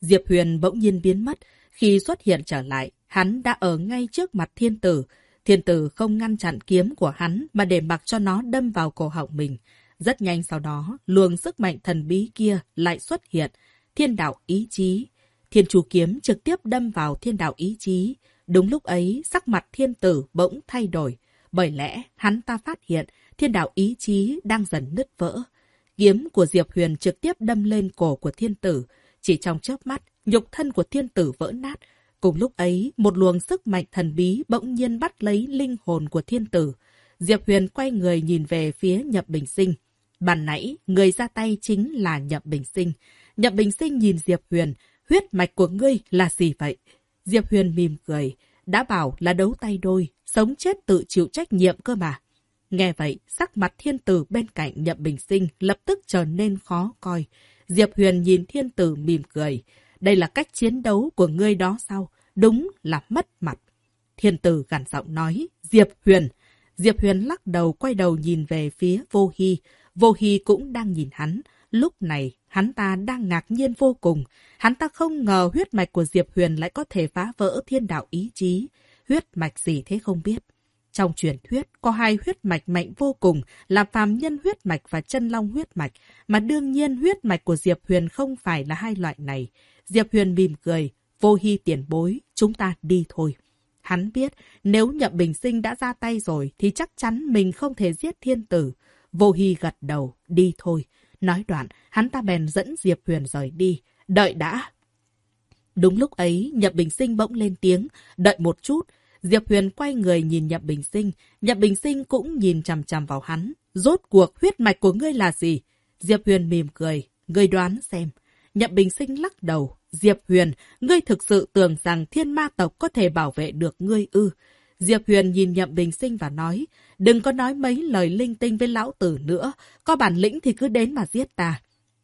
Diệp Huyền bỗng nhiên biến mất. Khi xuất hiện trở lại, hắn đã ở ngay trước mặt thiên tử. Thiên tử không ngăn chặn kiếm của hắn mà để mặc cho nó đâm vào cổ họng mình. Rất nhanh sau đó, luồng sức mạnh thần bí kia lại xuất hiện. Thiên đạo ý chí. Thiên chủ kiếm trực tiếp đâm vào thiên đạo ý chí. Đúng lúc ấy, sắc mặt thiên tử bỗng thay đổi. Bởi lẽ, hắn ta phát hiện thiên đạo ý chí đang dần nứt vỡ. Kiếm của Diệp Huyền trực tiếp đâm lên cổ của thiên tử. Chỉ trong chớp mắt, nhục thân của thiên tử vỡ nát. Cùng lúc ấy, một luồng sức mạnh thần bí bỗng nhiên bắt lấy linh hồn của thiên tử. Diệp Huyền quay người nhìn về phía Nhậm Bình Sinh. Bàn nãy, người ra tay chính là Nhậm Bình Sinh. Nhậm Bình Sinh nhìn Diệp Huyền, huyết mạch của ngươi là gì vậy? Diệp Huyền mỉm cười, đã bảo là đấu tay đôi, sống chết tự chịu trách nhiệm cơ mà. Nghe vậy, sắc mặt thiên tử bên cạnh Nhậm Bình Sinh lập tức trở nên khó coi. Diệp Huyền nhìn thiên tử mỉm cười. Đây là cách chiến đấu của ngươi đó sao? Đúng là mất mặt. Thiên tử gằn giọng nói, Diệp Huyền. Diệp Huyền lắc đầu quay đầu nhìn về phía vô hy. Vô hy cũng đang nhìn hắn. Lúc này, hắn ta đang ngạc nhiên vô cùng. Hắn ta không ngờ huyết mạch của Diệp Huyền lại có thể phá vỡ thiên đạo ý chí. Huyết mạch gì thế không biết. Trong truyền thuyết, có hai huyết mạch mạnh vô cùng là phàm nhân huyết mạch và chân long huyết mạch, mà đương nhiên huyết mạch của Diệp Huyền không phải là hai loại này. Diệp Huyền mỉm cười, vô hy tiền bối, chúng ta đi thôi. Hắn biết, nếu Nhậm Bình Sinh đã ra tay rồi thì chắc chắn mình không thể giết thiên tử. Vô hy gật đầu, đi thôi. Nói đoạn, hắn ta bèn dẫn Diệp Huyền rời đi. Đợi đã. Đúng lúc ấy, Nhậm Bình Sinh bỗng lên tiếng, đợi một chút. Diệp Huyền quay người nhìn Nhậm Bình Sinh. Nhậm Bình Sinh cũng nhìn chằm chằm vào hắn. Rốt cuộc huyết mạch của ngươi là gì? Diệp Huyền mỉm cười. Ngươi đoán xem. Nhậm Bình Sinh lắc đầu. Diệp Huyền, ngươi thực sự tưởng rằng thiên ma tộc có thể bảo vệ được ngươi ư. Diệp Huyền nhìn Nhậm Bình Sinh và nói, đừng có nói mấy lời linh tinh với lão tử nữa, có bản lĩnh thì cứ đến mà giết ta.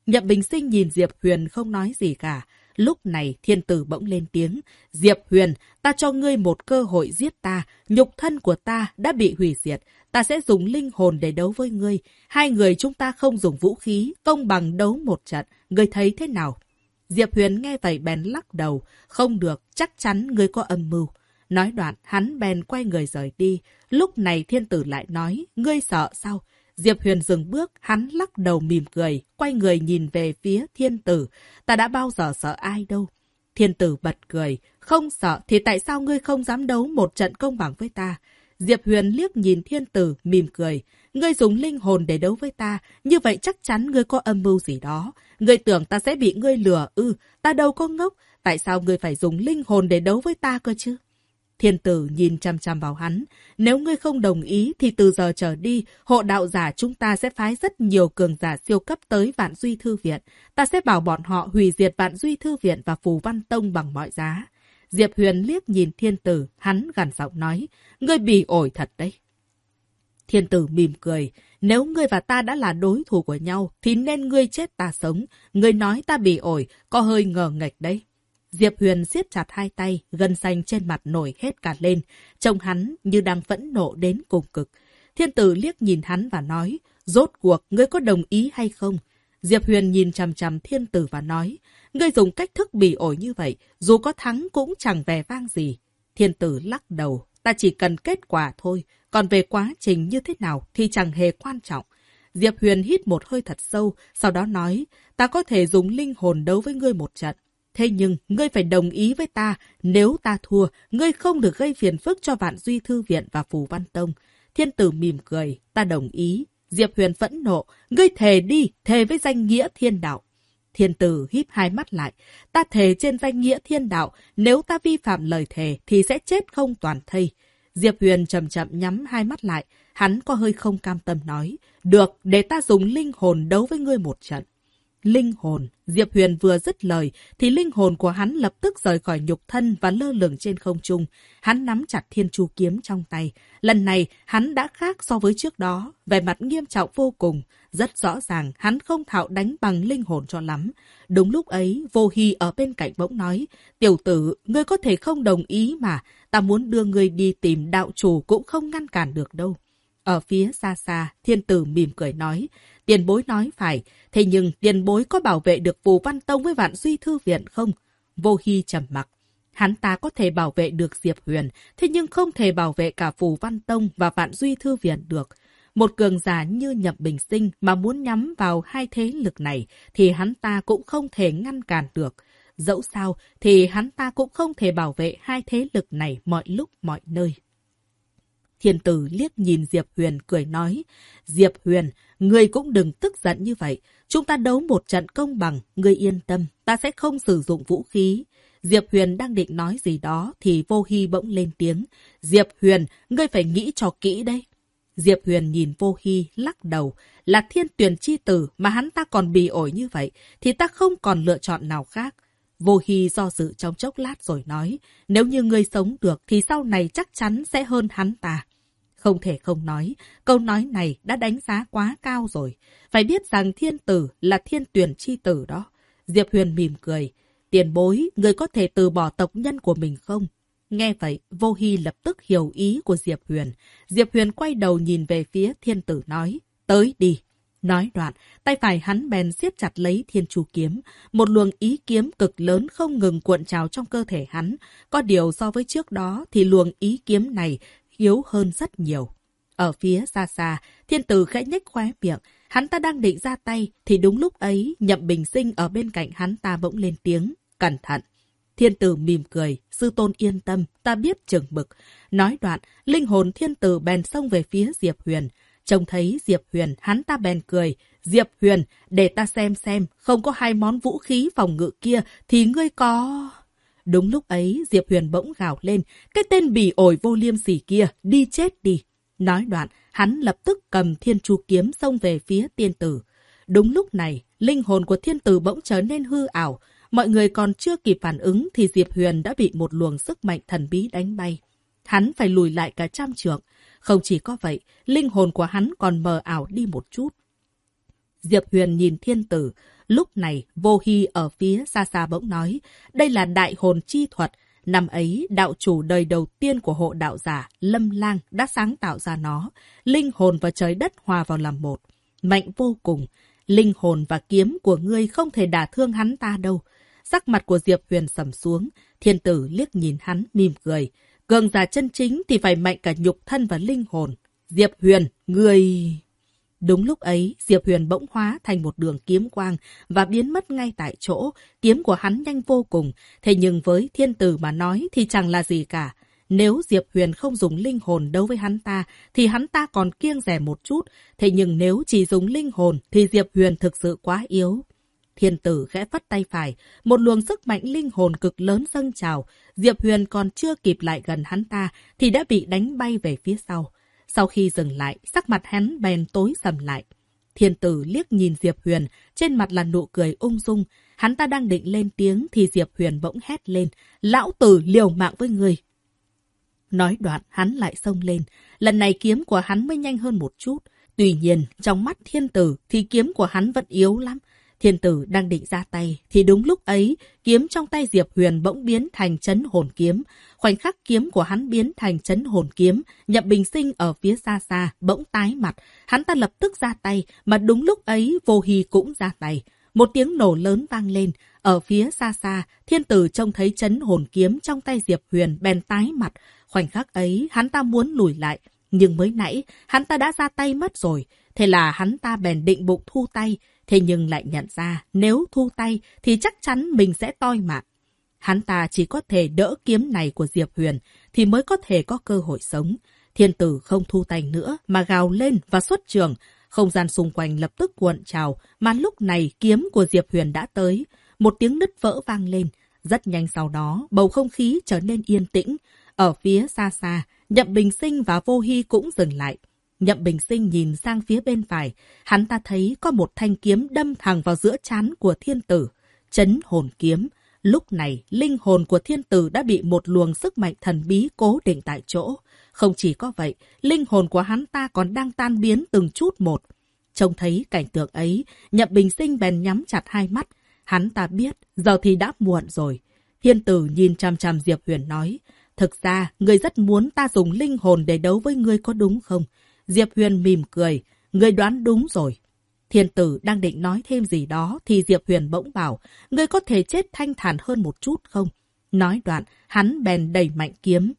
Nhậm Bình Sinh nhìn Diệp Huyền không nói gì cả. Lúc này thiên tử bỗng lên tiếng, Diệp Huyền, ta cho ngươi một cơ hội giết ta, nhục thân của ta đã bị hủy diệt, ta sẽ dùng linh hồn để đấu với ngươi. Hai người chúng ta không dùng vũ khí, công bằng đấu một trận, ngươi thấy thế nào? Diệp Huyền nghe vậy bèn lắc đầu, không được, chắc chắn ngươi có âm mưu. Nói đoạn, hắn bèn quay người rời đi. Lúc này thiên tử lại nói, ngươi sợ sao? Diệp Huyền dừng bước, hắn lắc đầu mỉm cười, quay người nhìn về phía thiên tử. Ta đã bao giờ sợ ai đâu. Thiên tử bật cười, không sợ thì tại sao ngươi không dám đấu một trận công bằng với ta? Diệp Huyền liếc nhìn thiên tử, mỉm cười. Ngươi dùng linh hồn để đấu với ta, như vậy chắc chắn ngươi có âm mưu gì đó. Ngươi tưởng ta sẽ bị ngươi lừa ư, ta đâu có ngốc. Tại sao ngươi phải dùng linh hồn để đấu với ta cơ chứ? Thiên tử nhìn chăm chăm vào hắn. Nếu ngươi không đồng ý thì từ giờ trở đi, hộ đạo giả chúng ta sẽ phái rất nhiều cường giả siêu cấp tới Vạn Duy Thư Viện. Ta sẽ bảo bọn họ hủy diệt Vạn Duy Thư Viện và Phù Văn Tông bằng mọi giá. Diệp Huyền liếc nhìn thiên tử, hắn gằn giọng nói, ngươi bì ổi thật đấy. Thiên tử mỉm cười, nếu ngươi và ta đã là đối thủ của nhau, thì nên ngươi chết ta sống. Ngươi nói ta bị ổi, có hơi ngờ nghệch đấy. Diệp Huyền siết chặt hai tay, gân xanh trên mặt nổi hết cả lên, trông hắn như đang phẫn nộ đến cùng cực. Thiên tử liếc nhìn hắn và nói, rốt cuộc ngươi có đồng ý hay không? Diệp Huyền nhìn chằm chằm thiên tử và nói, ngươi dùng cách thức bị ổi như vậy, dù có thắng cũng chẳng vẻ vang gì. Thiên tử lắc đầu, ta chỉ cần kết quả thôi, còn về quá trình như thế nào thì chẳng hề quan trọng. Diệp Huyền hít một hơi thật sâu, sau đó nói, ta có thể dùng linh hồn đấu với ngươi một trận. Thế nhưng, ngươi phải đồng ý với ta, nếu ta thua, ngươi không được gây phiền phức cho Vạn Duy Thư Viện và Phù Văn Tông. Thiên tử mỉm cười, ta đồng ý. Diệp Huyền phẫn nộ, ngươi thề đi, thề với danh nghĩa thiên đạo. Thiên tử híp hai mắt lại, ta thề trên danh nghĩa thiên đạo, nếu ta vi phạm lời thề thì sẽ chết không toàn thây. Diệp Huyền chậm chậm nhắm hai mắt lại, hắn có hơi không cam tâm nói, được, để ta dùng linh hồn đấu với ngươi một trận. Linh hồn. Diệp Huyền vừa dứt lời, thì linh hồn của hắn lập tức rời khỏi nhục thân và lơ lửng trên không trung. Hắn nắm chặt thiên chu kiếm trong tay. Lần này, hắn đã khác so với trước đó. Về mặt nghiêm trọng vô cùng. Rất rõ ràng, hắn không thạo đánh bằng linh hồn cho lắm. Đúng lúc ấy, vô hy ở bên cạnh bỗng nói, Tiểu tử, ngươi có thể không đồng ý mà. Ta muốn đưa ngươi đi tìm đạo chủ cũng không ngăn cản được đâu. Ở phía xa xa, thiên tử mỉm cười nói, tiền bối nói phải, thế nhưng tiền bối có bảo vệ được Phù Văn Tông với Vạn Duy Thư Viện không? Vô Hy trầm mặc. Hắn ta có thể bảo vệ được Diệp Huyền, thế nhưng không thể bảo vệ cả Phù Văn Tông và Vạn Duy Thư Viện được. Một cường giả như Nhậm Bình Sinh mà muốn nhắm vào hai thế lực này thì hắn ta cũng không thể ngăn cản được. Dẫu sao thì hắn ta cũng không thể bảo vệ hai thế lực này mọi lúc mọi nơi. Thiên tử liếc nhìn Diệp Huyền cười nói, Diệp Huyền, ngươi cũng đừng tức giận như vậy. Chúng ta đấu một trận công bằng, ngươi yên tâm, ta sẽ không sử dụng vũ khí. Diệp Huyền đang định nói gì đó thì vô hy bỗng lên tiếng. Diệp Huyền, ngươi phải nghĩ cho kỹ đây Diệp Huyền nhìn vô hy lắc đầu. Là thiên tuyển chi tử mà hắn ta còn bì ổi như vậy thì ta không còn lựa chọn nào khác. Vô Hy do dự trong chốc lát rồi nói, nếu như ngươi sống được thì sau này chắc chắn sẽ hơn hắn ta. Không thể không nói, câu nói này đã đánh giá quá cao rồi. Phải biết rằng thiên tử là thiên tuyển chi tử đó. Diệp Huyền mỉm cười. Tiền bối, người có thể từ bỏ tộc nhân của mình không? Nghe vậy, Vô Hy lập tức hiểu ý của Diệp Huyền. Diệp Huyền quay đầu nhìn về phía thiên tử nói, tới đi. Nói đoạn, tay phải hắn bèn siết chặt lấy thiên chu kiếm. Một luồng ý kiếm cực lớn không ngừng cuộn trào trong cơ thể hắn. Có điều so với trước đó thì luồng ý kiếm này yếu hơn rất nhiều. Ở phía xa xa, thiên tử khẽ nhếch khóe miệng. Hắn ta đang định ra tay, thì đúng lúc ấy, nhậm bình sinh ở bên cạnh hắn ta bỗng lên tiếng. Cẩn thận! Thiên tử mỉm cười, sư tôn yên tâm, ta biết chừng mực. Nói đoạn, linh hồn thiên tử bèn xông về phía Diệp Huyền. Trông thấy Diệp Huyền, hắn ta bèn cười. Diệp Huyền, để ta xem xem, không có hai món vũ khí phòng ngự kia, thì ngươi có... Đúng lúc ấy, Diệp Huyền bỗng gào lên, cái tên bỉ ổi vô liêm sỉ kia, đi chết đi. Nói đoạn, hắn lập tức cầm thiên chu kiếm xông về phía tiên tử. Đúng lúc này, linh hồn của thiên tử bỗng trở nên hư ảo. Mọi người còn chưa kịp phản ứng thì Diệp Huyền đã bị một luồng sức mạnh thần bí đánh bay. Hắn phải lùi lại cả trăm trượng. Không chỉ có vậy, linh hồn của hắn còn mờ ảo đi một chút. Diệp Huyền nhìn thiên tử, Lúc này, vô hy ở phía xa xa bỗng nói, đây là đại hồn chi thuật. Năm ấy, đạo chủ đời đầu tiên của hộ đạo giả, Lâm Lang, đã sáng tạo ra nó. Linh hồn và trời đất hòa vào làm một. Mạnh vô cùng. Linh hồn và kiếm của ngươi không thể đả thương hắn ta đâu. Sắc mặt của Diệp Huyền sầm xuống. Thiên tử liếc nhìn hắn, mỉm cười. Cường giả chân chính thì phải mạnh cả nhục thân và linh hồn. Diệp Huyền, ngươi... Đúng lúc ấy, Diệp Huyền bỗng hóa thành một đường kiếm quang và biến mất ngay tại chỗ. Kiếm của hắn nhanh vô cùng. Thế nhưng với thiên tử mà nói thì chẳng là gì cả. Nếu Diệp Huyền không dùng linh hồn đấu với hắn ta, thì hắn ta còn kiêng rẻ một chút. Thế nhưng nếu chỉ dùng linh hồn, thì Diệp Huyền thực sự quá yếu. Thiên tử khẽ phất tay phải, một luồng sức mạnh linh hồn cực lớn dâng trào. Diệp Huyền còn chưa kịp lại gần hắn ta, thì đã bị đánh bay về phía sau. Sau khi dừng lại, sắc mặt hắn bèn tối sầm lại. Thiên tử liếc nhìn Diệp Huyền, trên mặt là nụ cười ung dung. Hắn ta đang định lên tiếng thì Diệp Huyền bỗng hét lên. Lão tử liều mạng với người. Nói đoạn, hắn lại xông lên. Lần này kiếm của hắn mới nhanh hơn một chút. Tuy nhiên, trong mắt thiên tử thì kiếm của hắn vẫn yếu lắm. Thiên tử đang định ra tay, thì đúng lúc ấy, kiếm trong tay Diệp Huyền bỗng biến thành chấn hồn kiếm. Khoảnh khắc kiếm của hắn biến thành chấn hồn kiếm, Nhậm Bình Sinh ở phía xa xa, bỗng tái mặt. Hắn ta lập tức ra tay, mà đúng lúc ấy Vô Hy cũng ra tay. Một tiếng nổ lớn vang lên. Ở phía xa xa, thiên tử trông thấy chấn hồn kiếm trong tay Diệp Huyền bèn tái mặt. Khoảnh khắc ấy, hắn ta muốn lùi lại. Nhưng mới nãy, hắn ta đã ra tay mất rồi. Thế là hắn ta bèn định bụng thu tay. Thế nhưng lại nhận ra nếu thu tay thì chắc chắn mình sẽ toi mạng. Hắn ta chỉ có thể đỡ kiếm này của Diệp Huyền thì mới có thể có cơ hội sống. Thiên tử không thu tay nữa mà gào lên và xuất trường. Không gian xung quanh lập tức cuộn trào mà lúc này kiếm của Diệp Huyền đã tới. Một tiếng nứt vỡ vang lên. Rất nhanh sau đó, bầu không khí trở nên yên tĩnh. Ở phía xa xa, Nhậm Bình Sinh và Vô Hy cũng dừng lại. Nhậm Bình Sinh nhìn sang phía bên phải, hắn ta thấy có một thanh kiếm đâm thẳng vào giữa chán của thiên tử. Chấn hồn kiếm. Lúc này, linh hồn của thiên tử đã bị một luồng sức mạnh thần bí cố định tại chỗ. Không chỉ có vậy, linh hồn của hắn ta còn đang tan biến từng chút một. Trông thấy cảnh tượng ấy, Nhậm Bình Sinh bèn nhắm chặt hai mắt. Hắn ta biết, giờ thì đã muộn rồi. Thiên tử nhìn chăm chăm Diệp Huyền nói, Thực ra, người rất muốn ta dùng linh hồn để đấu với ngươi có đúng không? Diệp Huyền mỉm cười, ngươi đoán đúng rồi. Thiên tử đang định nói thêm gì đó thì Diệp Huyền bỗng bảo, ngươi có thể chết thanh thản hơn một chút không? Nói đoạn, hắn bèn đẩy mạnh kiếm.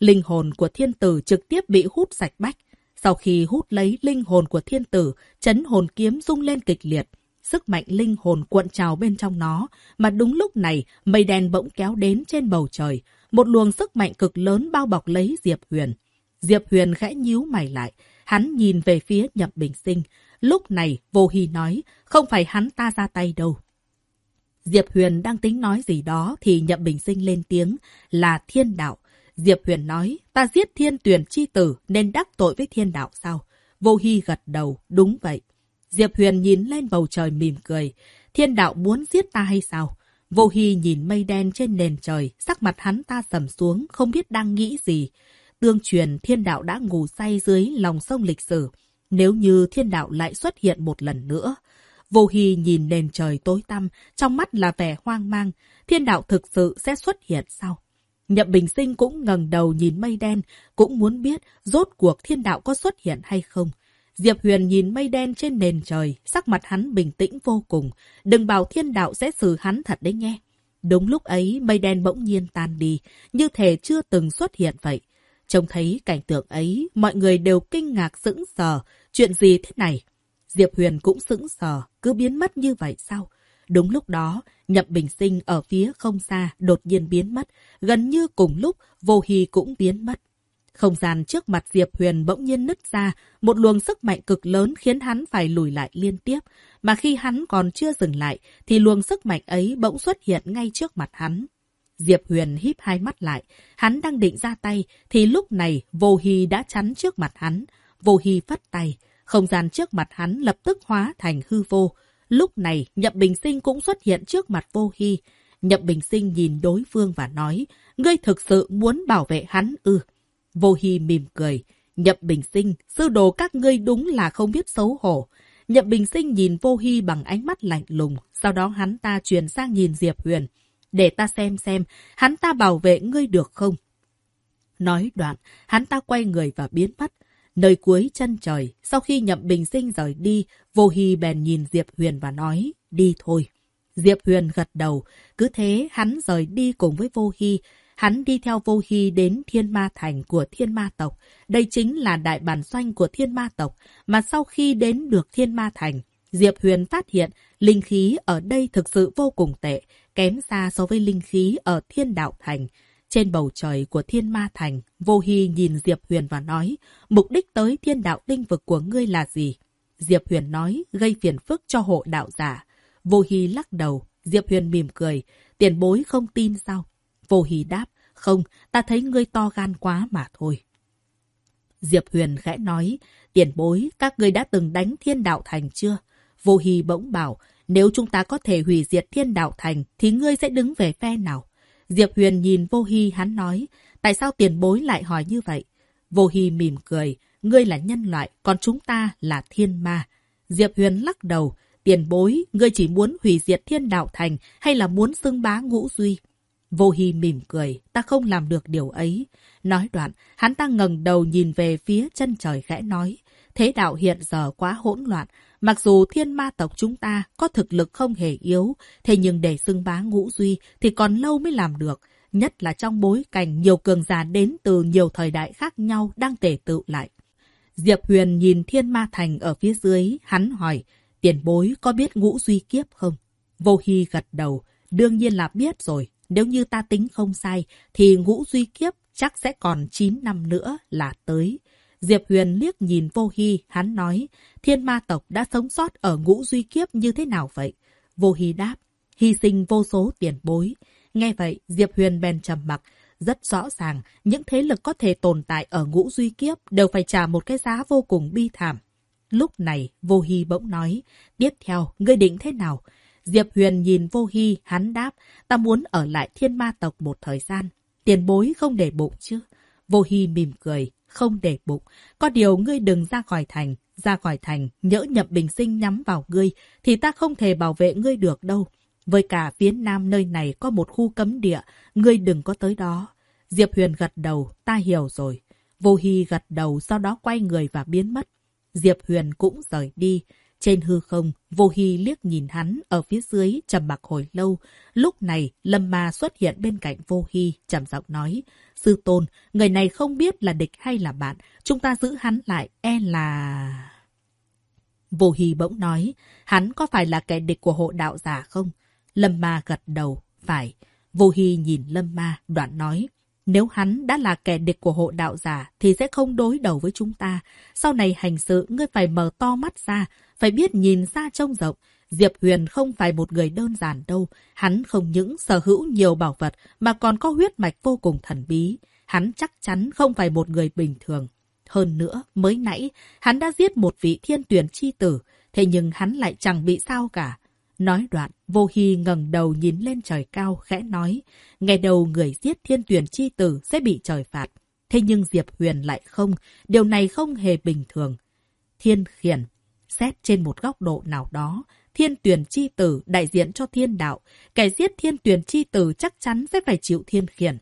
Linh hồn của thiên tử trực tiếp bị hút sạch bách. Sau khi hút lấy linh hồn của thiên tử, chấn hồn kiếm rung lên kịch liệt. Sức mạnh linh hồn cuộn trào bên trong nó, mà đúng lúc này mây đen bỗng kéo đến trên bầu trời. Một luồng sức mạnh cực lớn bao bọc lấy Diệp Huyền. Diệp Huyền khẽ nhíu mày lại, hắn nhìn về phía Nhậm Bình Sinh. Lúc này, Vô Hy nói, không phải hắn ta ra tay đâu. Diệp Huyền đang tính nói gì đó thì Nhậm Bình Sinh lên tiếng là thiên đạo. Diệp Huyền nói, ta giết thiên tuyển chi tử nên đắc tội với thiên đạo sao? Vô Hy gật đầu, đúng vậy. Diệp Huyền nhìn lên bầu trời mỉm cười. Thiên đạo muốn giết ta hay sao? Vô Hy nhìn mây đen trên nền trời, sắc mặt hắn ta sầm xuống, không biết đang nghĩ gì. Tương truyền thiên đạo đã ngủ say dưới lòng sông lịch sử. Nếu như thiên đạo lại xuất hiện một lần nữa. Vô Hy nhìn nền trời tối tăm, trong mắt là vẻ hoang mang. Thiên đạo thực sự sẽ xuất hiện sao? Nhậm Bình Sinh cũng ngẩng đầu nhìn mây đen, cũng muốn biết rốt cuộc thiên đạo có xuất hiện hay không. Diệp Huyền nhìn mây đen trên nền trời, sắc mặt hắn bình tĩnh vô cùng. Đừng bảo thiên đạo sẽ xử hắn thật đấy nghe. Đúng lúc ấy, mây đen bỗng nhiên tan đi, như thể chưa từng xuất hiện vậy. Trông thấy cảnh tượng ấy, mọi người đều kinh ngạc sững sờ. Chuyện gì thế này? Diệp Huyền cũng sững sờ, cứ biến mất như vậy sao? Đúng lúc đó, Nhậm Bình Sinh ở phía không xa đột nhiên biến mất. Gần như cùng lúc, Vô Hy cũng biến mất. Không gian trước mặt Diệp Huyền bỗng nhiên nứt ra, một luồng sức mạnh cực lớn khiến hắn phải lùi lại liên tiếp. Mà khi hắn còn chưa dừng lại, thì luồng sức mạnh ấy bỗng xuất hiện ngay trước mặt hắn. Diệp Huyền híp hai mắt lại, hắn đang định ra tay, thì lúc này Vô Hy đã chắn trước mặt hắn. Vô Hy phất tay, không gian trước mặt hắn lập tức hóa thành hư vô. Lúc này, Nhậm Bình Sinh cũng xuất hiện trước mặt Vô Hy. Nhậm Bình Sinh nhìn đối phương và nói, ngươi thực sự muốn bảo vệ hắn ư. Vô Hy mỉm cười. Nhậm Bình Sinh, sư đồ các ngươi đúng là không biết xấu hổ. Nhậm Bình Sinh nhìn Vô Hy bằng ánh mắt lạnh lùng, sau đó hắn ta truyền sang nhìn Diệp Huyền. Để ta xem xem, hắn ta bảo vệ ngươi được không? Nói đoạn, hắn ta quay người và biến mất. Nơi cuối chân trời, sau khi Nhậm Bình Sinh rời đi, Vô Hy bèn nhìn Diệp Huyền và nói, đi thôi. Diệp Huyền gật đầu, cứ thế hắn rời đi cùng với Vô Hy, Hắn đi theo vô hy đến thiên ma thành của thiên ma tộc. Đây chính là đại bản doanh của thiên ma tộc. Mà sau khi đến được thiên ma thành, Diệp Huyền phát hiện linh khí ở đây thực sự vô cùng tệ, kém xa so với linh khí ở thiên đạo thành. Trên bầu trời của thiên ma thành, vô hy nhìn Diệp Huyền và nói, mục đích tới thiên đạo linh vực của ngươi là gì? Diệp Huyền nói, gây phiền phức cho hộ đạo giả. Vô hy lắc đầu, Diệp Huyền mỉm cười, tiền bối không tin sao? Vô Hỷ đáp, không, ta thấy ngươi to gan quá mà thôi. Diệp Huyền khẽ nói, tiền bối, các ngươi đã từng đánh thiên đạo thành chưa? Vô Hỷ bỗng bảo, nếu chúng ta có thể hủy diệt thiên đạo thành, thì ngươi sẽ đứng về phe nào? Diệp Huyền nhìn Vô Hy hắn nói, tại sao tiền bối lại hỏi như vậy? Vô Hy mỉm cười, ngươi là nhân loại, còn chúng ta là thiên ma. Diệp Huyền lắc đầu, tiền bối, ngươi chỉ muốn hủy diệt thiên đạo thành hay là muốn xưng bá ngũ duy? Vô Hy mỉm cười, ta không làm được điều ấy. Nói đoạn, hắn ta ngẩng đầu nhìn về phía chân trời khẽ nói. Thế đạo hiện giờ quá hỗn loạn. Mặc dù thiên ma tộc chúng ta có thực lực không hề yếu, thế nhưng để xưng bá ngũ duy thì còn lâu mới làm được. Nhất là trong bối cảnh nhiều cường giả đến từ nhiều thời đại khác nhau đang tể tự lại. Diệp Huyền nhìn thiên ma thành ở phía dưới, hắn hỏi, tiền bối có biết ngũ duy kiếp không? Vô Hy gật đầu, đương nhiên là biết rồi, nếu như ta tính không sai, thì ngũ duy kiếp chắc sẽ còn 9 năm nữa là tới. Diệp Huyền liếc nhìn vô hy, hắn nói, thiên ma tộc đã sống sót ở ngũ duy kiếp như thế nào vậy? Vô hy đáp, hy sinh vô số tiền bối. Nghe vậy, Diệp Huyền bèn trầm mặc. Rất rõ ràng, những thế lực có thể tồn tại ở ngũ duy kiếp đều phải trả một cái giá vô cùng bi thảm. Lúc này, Vô Hy bỗng nói, tiếp theo, ngươi định thế nào? Diệp Huyền nhìn Vô Hy, hắn đáp, ta muốn ở lại thiên ma tộc một thời gian. Tiền bối không để bụng chứ? Vô Hy mỉm cười, không để bụng. Có điều ngươi đừng ra khỏi thành, ra khỏi thành, nhỡ nhậm bình sinh nhắm vào ngươi, thì ta không thể bảo vệ ngươi được đâu. Với cả phía nam nơi này có một khu cấm địa, ngươi đừng có tới đó. Diệp Huyền gật đầu, ta hiểu rồi. Vô Hy gật đầu, sau đó quay người và biến mất. Diệp Huyền cũng rời đi. Trên hư không, Vô Hy liếc nhìn hắn ở phía dưới trầm mặc hồi lâu. Lúc này, Lâm Ma xuất hiện bên cạnh Vô Hy, trầm giọng nói. Sư Tôn, người này không biết là địch hay là bạn. Chúng ta giữ hắn lại, e là... Vô Hy bỗng nói, hắn có phải là kẻ địch của hộ đạo giả không? Lâm Ma gật đầu, phải. Vô Hy nhìn Lâm Ma, đoạn nói, nếu hắn đã là kẻ địch của hộ đạo giả thì sẽ không đối đầu với chúng ta. Sau này hành sự ngươi phải mở to mắt ra, phải biết nhìn xa trông rộng. Diệp Huyền không phải một người đơn giản đâu. Hắn không những sở hữu nhiều bảo vật mà còn có huyết mạch vô cùng thần bí. Hắn chắc chắn không phải một người bình thường. Hơn nữa, mới nãy, hắn đã giết một vị thiên tuyển chi tử, thế nhưng hắn lại chẳng bị sao cả. Nói đoạn, vô hy ngẩng đầu nhìn lên trời cao, khẽ nói, ngày đầu người giết thiên tuyển chi tử sẽ bị trời phạt. Thế nhưng Diệp Huyền lại không, điều này không hề bình thường. Thiên khiển, xét trên một góc độ nào đó, thiên tuyển chi tử đại diện cho thiên đạo, kẻ giết thiên tuyển chi tử chắc chắn sẽ phải chịu thiên khiển.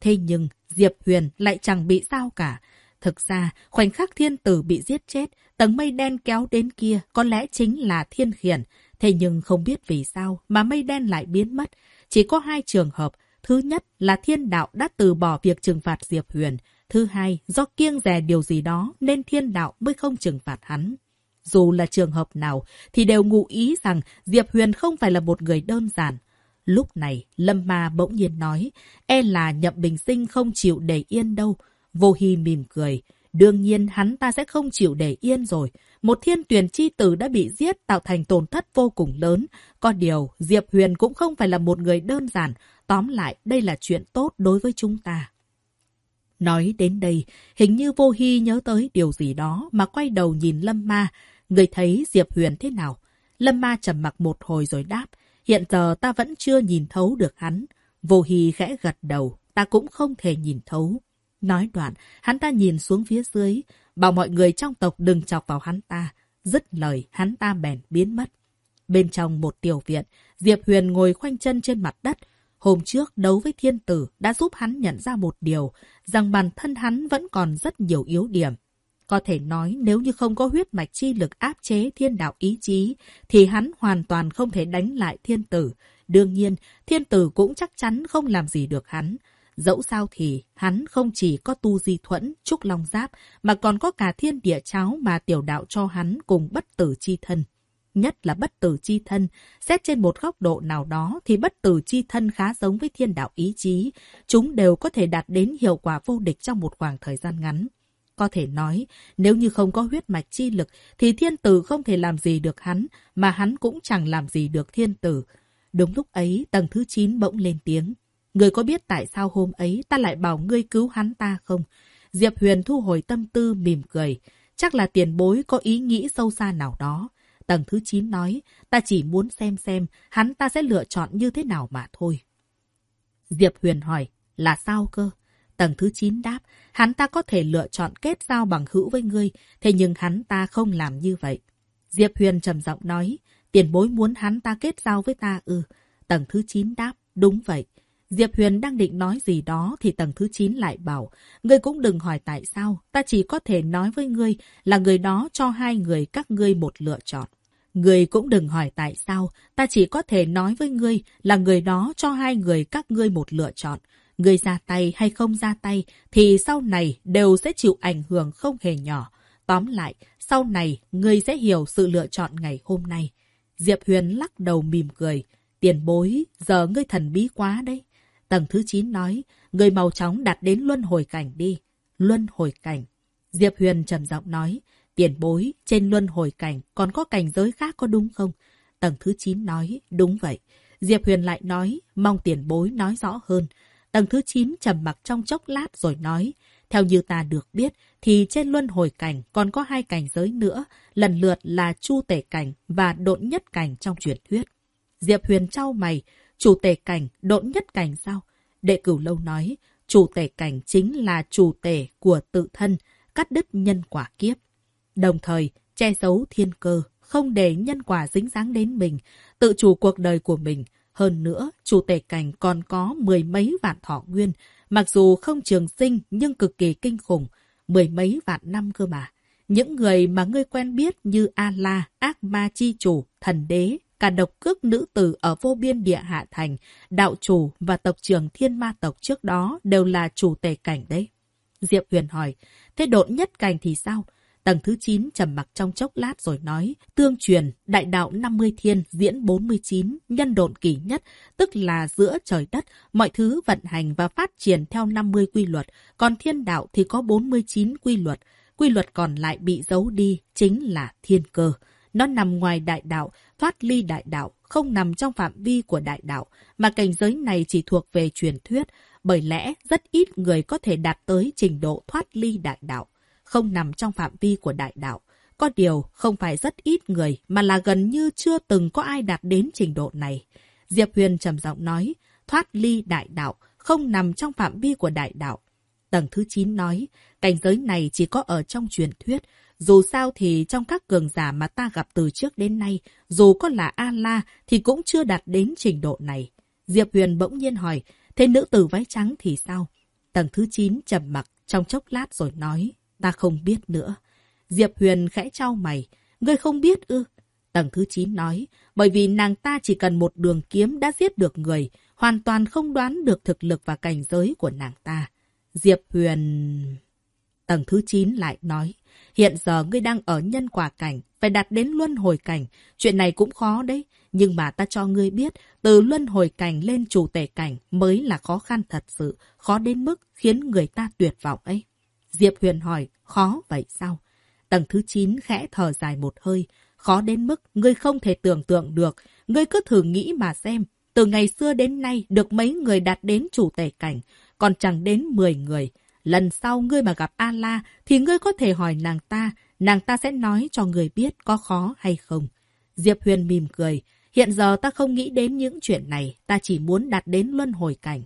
Thế nhưng Diệp Huyền lại chẳng bị sao cả. Thực ra, khoảnh khắc thiên tử bị giết chết, tầng mây đen kéo đến kia có lẽ chính là thiên khiển, Thế nhưng không biết vì sao mà mây đen lại biến mất. Chỉ có hai trường hợp. Thứ nhất là thiên đạo đã từ bỏ việc trừng phạt Diệp Huyền. Thứ hai, do kiêng rè điều gì đó nên thiên đạo mới không trừng phạt hắn. Dù là trường hợp nào thì đều ngụ ý rằng Diệp Huyền không phải là một người đơn giản. Lúc này, Lâm Ma bỗng nhiên nói, e là nhậm bình sinh không chịu để yên đâu. Vô Hy mỉm cười. Đương nhiên hắn ta sẽ không chịu để yên rồi. Một thiên tuyển chi tử đã bị giết tạo thành tổn thất vô cùng lớn. Có điều, Diệp Huyền cũng không phải là một người đơn giản. Tóm lại, đây là chuyện tốt đối với chúng ta. Nói đến đây, hình như vô hy nhớ tới điều gì đó mà quay đầu nhìn Lâm Ma. Người thấy Diệp Huyền thế nào? Lâm Ma trầm mặc một hồi rồi đáp. Hiện giờ ta vẫn chưa nhìn thấu được hắn. Vô hy khẽ gật đầu, ta cũng không thể nhìn thấu. Nói đoạn, hắn ta nhìn xuống phía dưới, bảo mọi người trong tộc đừng chọc vào hắn ta. Dứt lời, hắn ta bèn biến mất. Bên trong một tiểu viện, Diệp Huyền ngồi khoanh chân trên mặt đất. Hôm trước đấu với thiên tử đã giúp hắn nhận ra một điều, rằng bản thân hắn vẫn còn rất nhiều yếu điểm. Có thể nói nếu như không có huyết mạch chi lực áp chế thiên đạo ý chí, thì hắn hoàn toàn không thể đánh lại thiên tử. Đương nhiên, thiên tử cũng chắc chắn không làm gì được hắn. Dẫu sao thì, hắn không chỉ có tu di thuẫn, trúc long giáp, mà còn có cả thiên địa cháo mà tiểu đạo cho hắn cùng bất tử chi thân. Nhất là bất tử chi thân, xét trên một góc độ nào đó thì bất tử chi thân khá giống với thiên đạo ý chí. Chúng đều có thể đạt đến hiệu quả vô địch trong một khoảng thời gian ngắn. Có thể nói, nếu như không có huyết mạch chi lực, thì thiên tử không thể làm gì được hắn, mà hắn cũng chẳng làm gì được thiên tử. Đúng lúc ấy, tầng thứ 9 bỗng lên tiếng. người có biết tại sao hôm ấy ta lại bảo ngươi cứu hắn ta không? Diệp Huyền thu hồi tâm tư mỉm cười. Chắc là tiền bối có ý nghĩ sâu xa nào đó. Tầng thứ 9 nói, ta chỉ muốn xem xem hắn ta sẽ lựa chọn như thế nào mà thôi. Diệp Huyền hỏi, là sao cơ? Tầng thứ 9 đáp, hắn ta có thể lựa chọn kết giao bằng hữu với ngươi, thế nhưng hắn ta không làm như vậy. Diệp Huyền trầm giọng nói, tiền bối muốn hắn ta kết giao với ta ư. Tầng thứ 9 đáp, đúng vậy. Diệp Huyền đang định nói gì đó thì tầng thứ 9 lại bảo, ngươi cũng đừng hỏi tại sao, ta chỉ có thể nói với ngươi là người đó cho hai người các ngươi một lựa chọn. Ngươi cũng đừng hỏi tại sao, ta chỉ có thể nói với ngươi là người đó cho hai người các ngươi một lựa chọn người ra tay hay không ra tay thì sau này đều sẽ chịu ảnh hưởng không hề nhỏ. Tóm lại, sau này người sẽ hiểu sự lựa chọn ngày hôm nay. Diệp Huyền lắc đầu mỉm cười. Tiền bối, giờ ngươi thần bí quá đấy. Tầng thứ 9 nói, người màu chóng đặt đến luân hồi cảnh đi. Luân hồi cảnh. Diệp Huyền trầm giọng nói, tiền bối, trên luân hồi cảnh còn có cảnh giới khác có đúng không? Tầng thứ 9 nói, đúng vậy. Diệp Huyền lại nói, mong tiền bối nói rõ hơn. Tầng thứ 9 trầm mặc trong chốc lát rồi nói, theo như ta được biết, thì trên luân hồi cảnh còn có hai cảnh giới nữa, lần lượt là chu tể cảnh và độn nhất cảnh trong truyền thuyết. Diệp Huyền trao mày, chủ tể cảnh, độn nhất cảnh sao? Đệ cửu lâu nói, chủ tể cảnh chính là chủ tể của tự thân, cắt đứt nhân quả kiếp. Đồng thời, che giấu thiên cơ, không để nhân quả dính dáng đến mình, tự chủ cuộc đời của mình. Hơn nữa, chủ tể cảnh còn có mười mấy vạn thọ nguyên, mặc dù không trường sinh nhưng cực kỳ kinh khủng, mười mấy vạn năm cơ mà. Những người mà ngươi quen biết như A-La, Ác Ma Chi Chủ, Thần Đế, cả độc cước nữ tử ở vô biên địa hạ thành, đạo chủ và tộc trưởng thiên ma tộc trước đó đều là chủ tể cảnh đấy. Diệp Huyền hỏi, thế độn nhất cảnh thì sao? Tầng thứ 9 trầm mặc trong chốc lát rồi nói, tương truyền, đại đạo 50 thiên diễn 49, nhân độn kỳ nhất, tức là giữa trời đất, mọi thứ vận hành và phát triển theo 50 quy luật, còn thiên đạo thì có 49 quy luật. Quy luật còn lại bị giấu đi, chính là thiên cơ. Nó nằm ngoài đại đạo, thoát ly đại đạo, không nằm trong phạm vi của đại đạo, mà cảnh giới này chỉ thuộc về truyền thuyết, bởi lẽ rất ít người có thể đạt tới trình độ thoát ly đại đạo không nằm trong phạm vi của đại đạo. Có điều, không phải rất ít người, mà là gần như chưa từng có ai đạt đến trình độ này. Diệp Huyền trầm giọng nói, thoát ly đại đạo, không nằm trong phạm vi của đại đạo. Tầng thứ 9 nói, cảnh giới này chỉ có ở trong truyền thuyết. Dù sao thì trong các cường giả mà ta gặp từ trước đến nay, dù có là A-La thì cũng chưa đạt đến trình độ này. Diệp Huyền bỗng nhiên hỏi, thế nữ tử váy trắng thì sao? Tầng thứ 9 trầm mặc trong chốc lát rồi nói, Ta không biết nữa. Diệp Huyền khẽ trao mày. Ngươi không biết ư? Tầng thứ 9 nói, bởi vì nàng ta chỉ cần một đường kiếm đã giết được người, hoàn toàn không đoán được thực lực và cảnh giới của nàng ta. Diệp Huyền... Tầng thứ 9 lại nói, hiện giờ ngươi đang ở nhân quả cảnh, phải đạt đến luân hồi cảnh. Chuyện này cũng khó đấy, nhưng mà ta cho ngươi biết, từ luân hồi cảnh lên chủ tể cảnh mới là khó khăn thật sự, khó đến mức khiến người ta tuyệt vọng ấy. Diệp Huyền hỏi, khó vậy sao? Tầng thứ 9 khẽ thở dài một hơi. Khó đến mức ngươi không thể tưởng tượng được. Ngươi cứ thử nghĩ mà xem. Từ ngày xưa đến nay được mấy người đạt đến chủ tể cảnh, còn chẳng đến 10 người. Lần sau ngươi mà gặp A-La thì ngươi có thể hỏi nàng ta, nàng ta sẽ nói cho người biết có khó hay không. Diệp Huyền mỉm cười. Hiện giờ ta không nghĩ đến những chuyện này, ta chỉ muốn đạt đến luân hồi cảnh.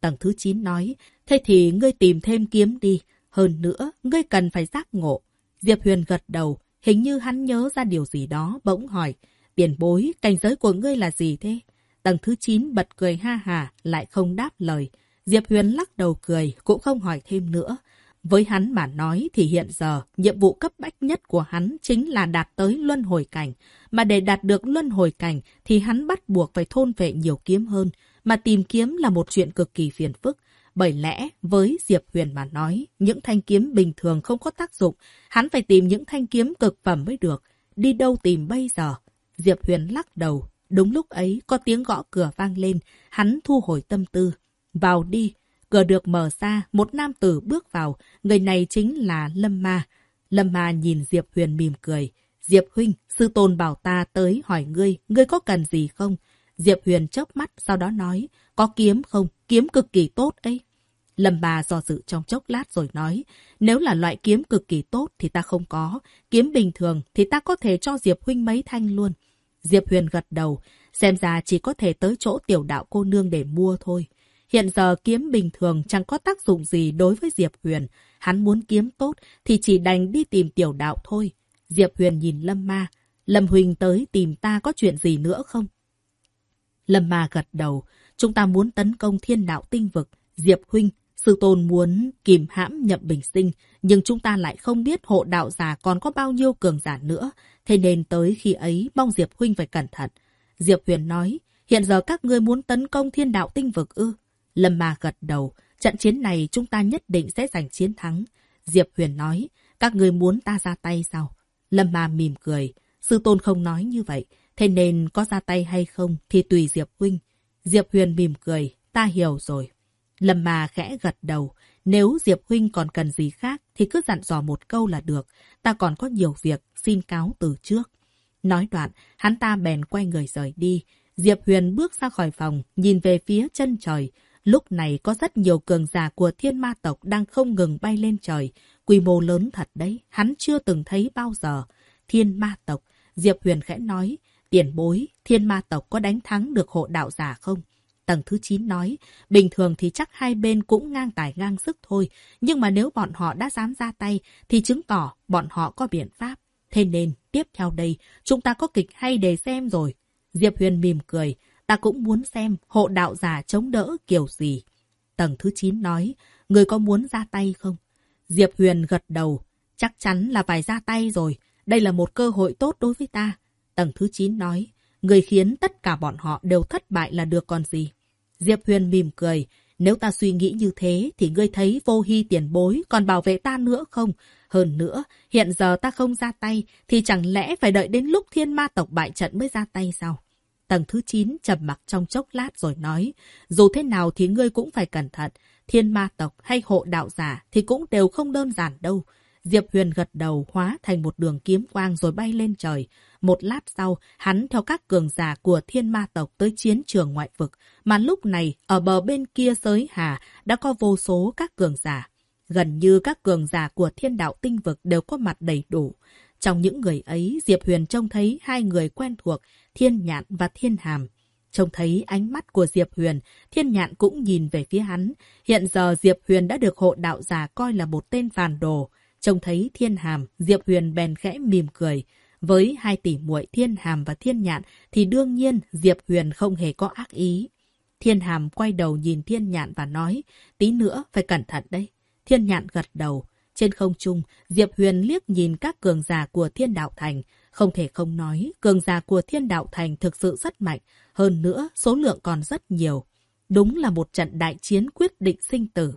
Tầng thứ 9 nói, thế thì ngươi tìm thêm kiếm đi. Hơn nữa, ngươi cần phải giác ngộ. Diệp Huyền gật đầu, hình như hắn nhớ ra điều gì đó, bỗng hỏi. Tiền bối, cảnh giới của ngươi là gì thế? Tầng thứ 9 bật cười ha hà, lại không đáp lời. Diệp Huyền lắc đầu cười, cũng không hỏi thêm nữa. Với hắn mà nói thì hiện giờ, nhiệm vụ cấp bách nhất của hắn chính là đạt tới luân hồi cảnh. Mà để đạt được luân hồi cảnh thì hắn bắt buộc phải thôn vệ nhiều kiếm hơn. Mà tìm kiếm là một chuyện cực kỳ phiền phức. Bởi lẽ, với Diệp Huyền mà nói, những thanh kiếm bình thường không có tác dụng, hắn phải tìm những thanh kiếm cực phẩm mới được. Đi đâu tìm bây giờ? Diệp Huyền lắc đầu. Đúng lúc ấy, có tiếng gõ cửa vang lên, hắn thu hồi tâm tư. Vào đi. Cửa được mở ra, một nam tử bước vào, người này chính là Lâm Ma. Lâm Ma nhìn Diệp Huyền mỉm cười. Diệp Huynh, sư tôn bảo ta tới hỏi ngươi, ngươi có cần gì không? Diệp Huyền chớp mắt, sau đó nói, có kiếm không? Kiếm cực kỳ tốt ấy. Lâm bà do dự trong chốc lát rồi nói, nếu là loại kiếm cực kỳ tốt thì ta không có, kiếm bình thường thì ta có thể cho Diệp Huynh mấy thanh luôn. Diệp Huyền gật đầu, xem ra chỉ có thể tới chỗ tiểu đạo cô nương để mua thôi. Hiện giờ kiếm bình thường chẳng có tác dụng gì đối với Diệp Huyền. Hắn muốn kiếm tốt thì chỉ đành đi tìm tiểu đạo thôi. Diệp Huyền nhìn Lâm Ma. Lâm Huynh tới tìm ta có chuyện gì nữa không? Lâm Ma gật đầu. Chúng ta muốn tấn công thiên đạo tinh vực. Diệp Huynh, Sư tôn muốn kìm hãm nhậm bình sinh, nhưng chúng ta lại không biết hộ đạo giả còn có bao nhiêu cường giả nữa, thế nên tới khi ấy mong Diệp Huynh phải cẩn thận. Diệp Huyền nói, hiện giờ các ngươi muốn tấn công thiên đạo tinh vực ư? Lâm Ma gật đầu, trận chiến này chúng ta nhất định sẽ giành chiến thắng. Diệp Huyền nói, các ngươi muốn ta ra tay sao? Lâm Ma mỉm cười, sư tôn không nói như vậy, thế nên có ra tay hay không thì tùy Diệp Huynh. Diệp Huyền mỉm cười, ta hiểu rồi. Lâm mà khẽ gật đầu. Nếu Diệp Huynh còn cần gì khác thì cứ dặn dò một câu là được. Ta còn có nhiều việc, xin cáo từ trước. Nói đoạn, hắn ta bèn quay người rời đi. Diệp Huyền bước ra khỏi phòng, nhìn về phía chân trời. Lúc này có rất nhiều cường giả của thiên ma tộc đang không ngừng bay lên trời. Quy mô lớn thật đấy, hắn chưa từng thấy bao giờ. Thiên ma tộc, Diệp Huyền khẽ nói, tiền bối, thiên ma tộc có đánh thắng được hộ đạo giả không? Tầng thứ 9 nói, bình thường thì chắc hai bên cũng ngang tài ngang sức thôi, nhưng mà nếu bọn họ đã dám ra tay thì chứng tỏ bọn họ có biện pháp. Thế nên, tiếp theo đây, chúng ta có kịch hay để xem rồi. Diệp Huyền mỉm cười, ta cũng muốn xem hộ đạo giả chống đỡ kiểu gì. Tầng thứ 9 nói, người có muốn ra tay không? Diệp Huyền gật đầu, chắc chắn là phải ra tay rồi. Đây là một cơ hội tốt đối với ta. Tầng thứ 9 nói, người khiến tất cả bọn họ đều thất bại là được còn gì. Diệp Huyền mỉm cười, nếu ta suy nghĩ như thế thì ngươi thấy vô hy tiền bối còn bảo vệ ta nữa không? Hơn nữa, hiện giờ ta không ra tay thì chẳng lẽ phải đợi đến lúc thiên ma tộc bại trận mới ra tay sao? Tầng thứ 9 trầm mặc trong chốc lát rồi nói, dù thế nào thì ngươi cũng phải cẩn thận, thiên ma tộc hay hộ đạo giả thì cũng đều không đơn giản đâu. Diệp Huyền gật đầu hóa thành một đường kiếm quang rồi bay lên trời. Một lát sau, hắn theo các cường giả của thiên ma tộc tới chiến trường ngoại vực, mà lúc này ở bờ bên kia giới hà đã có vô số các cường giả. Gần như các cường giả của thiên đạo tinh vực đều có mặt đầy đủ. Trong những người ấy, Diệp Huyền trông thấy hai người quen thuộc, Thiên Nhạn và Thiên Hàm. Trông thấy ánh mắt của Diệp Huyền, Thiên Nhạn cũng nhìn về phía hắn. Hiện giờ Diệp Huyền đã được hộ đạo giả coi là một tên phản đồ. Trông thấy Thiên Hàm, Diệp Huyền bèn khẽ mỉm cười. Với hai tỷ muội Thiên Hàm và Thiên Nhạn thì đương nhiên Diệp Huyền không hề có ác ý. Thiên Hàm quay đầu nhìn Thiên Nhạn và nói, tí nữa phải cẩn thận đấy. Thiên Nhạn gật đầu. Trên không trung, Diệp Huyền liếc nhìn các cường giả của Thiên Đạo Thành. Không thể không nói, cường giả của Thiên Đạo Thành thực sự rất mạnh. Hơn nữa, số lượng còn rất nhiều. Đúng là một trận đại chiến quyết định sinh tử.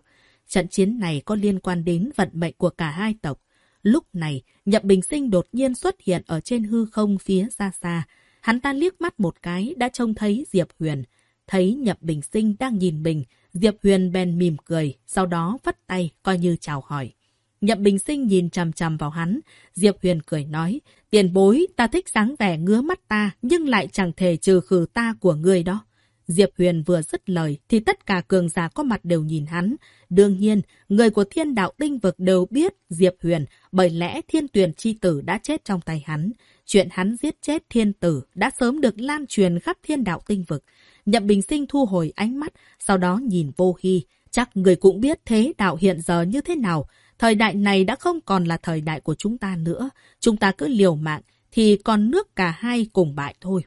Trận chiến này có liên quan đến vận mệnh của cả hai tộc. Lúc này, Nhậm Bình Sinh đột nhiên xuất hiện ở trên hư không phía xa xa. Hắn ta liếc mắt một cái đã trông thấy Diệp Huyền. Thấy Nhậm Bình Sinh đang nhìn mình, Diệp Huyền bèn mỉm cười, sau đó vất tay coi như chào hỏi. Nhậm Bình Sinh nhìn chằm chằm vào hắn. Diệp Huyền cười nói, tiền bối, ta thích sáng vẻ ngứa mắt ta, nhưng lại chẳng thể trừ khử ta của người đó. Diệp Huyền vừa dứt lời thì tất cả cường giả có mặt đều nhìn hắn. Đương nhiên, người của thiên đạo tinh vực đều biết Diệp Huyền bởi lẽ thiên tuyển chi tử đã chết trong tay hắn. Chuyện hắn giết chết thiên tử đã sớm được lan truyền khắp thiên đạo tinh vực. Nhậm Bình Sinh thu hồi ánh mắt, sau đó nhìn vô hy. Chắc người cũng biết thế đạo hiện giờ như thế nào. Thời đại này đã không còn là thời đại của chúng ta nữa. Chúng ta cứ liều mạng, thì còn nước cả hai cùng bại thôi.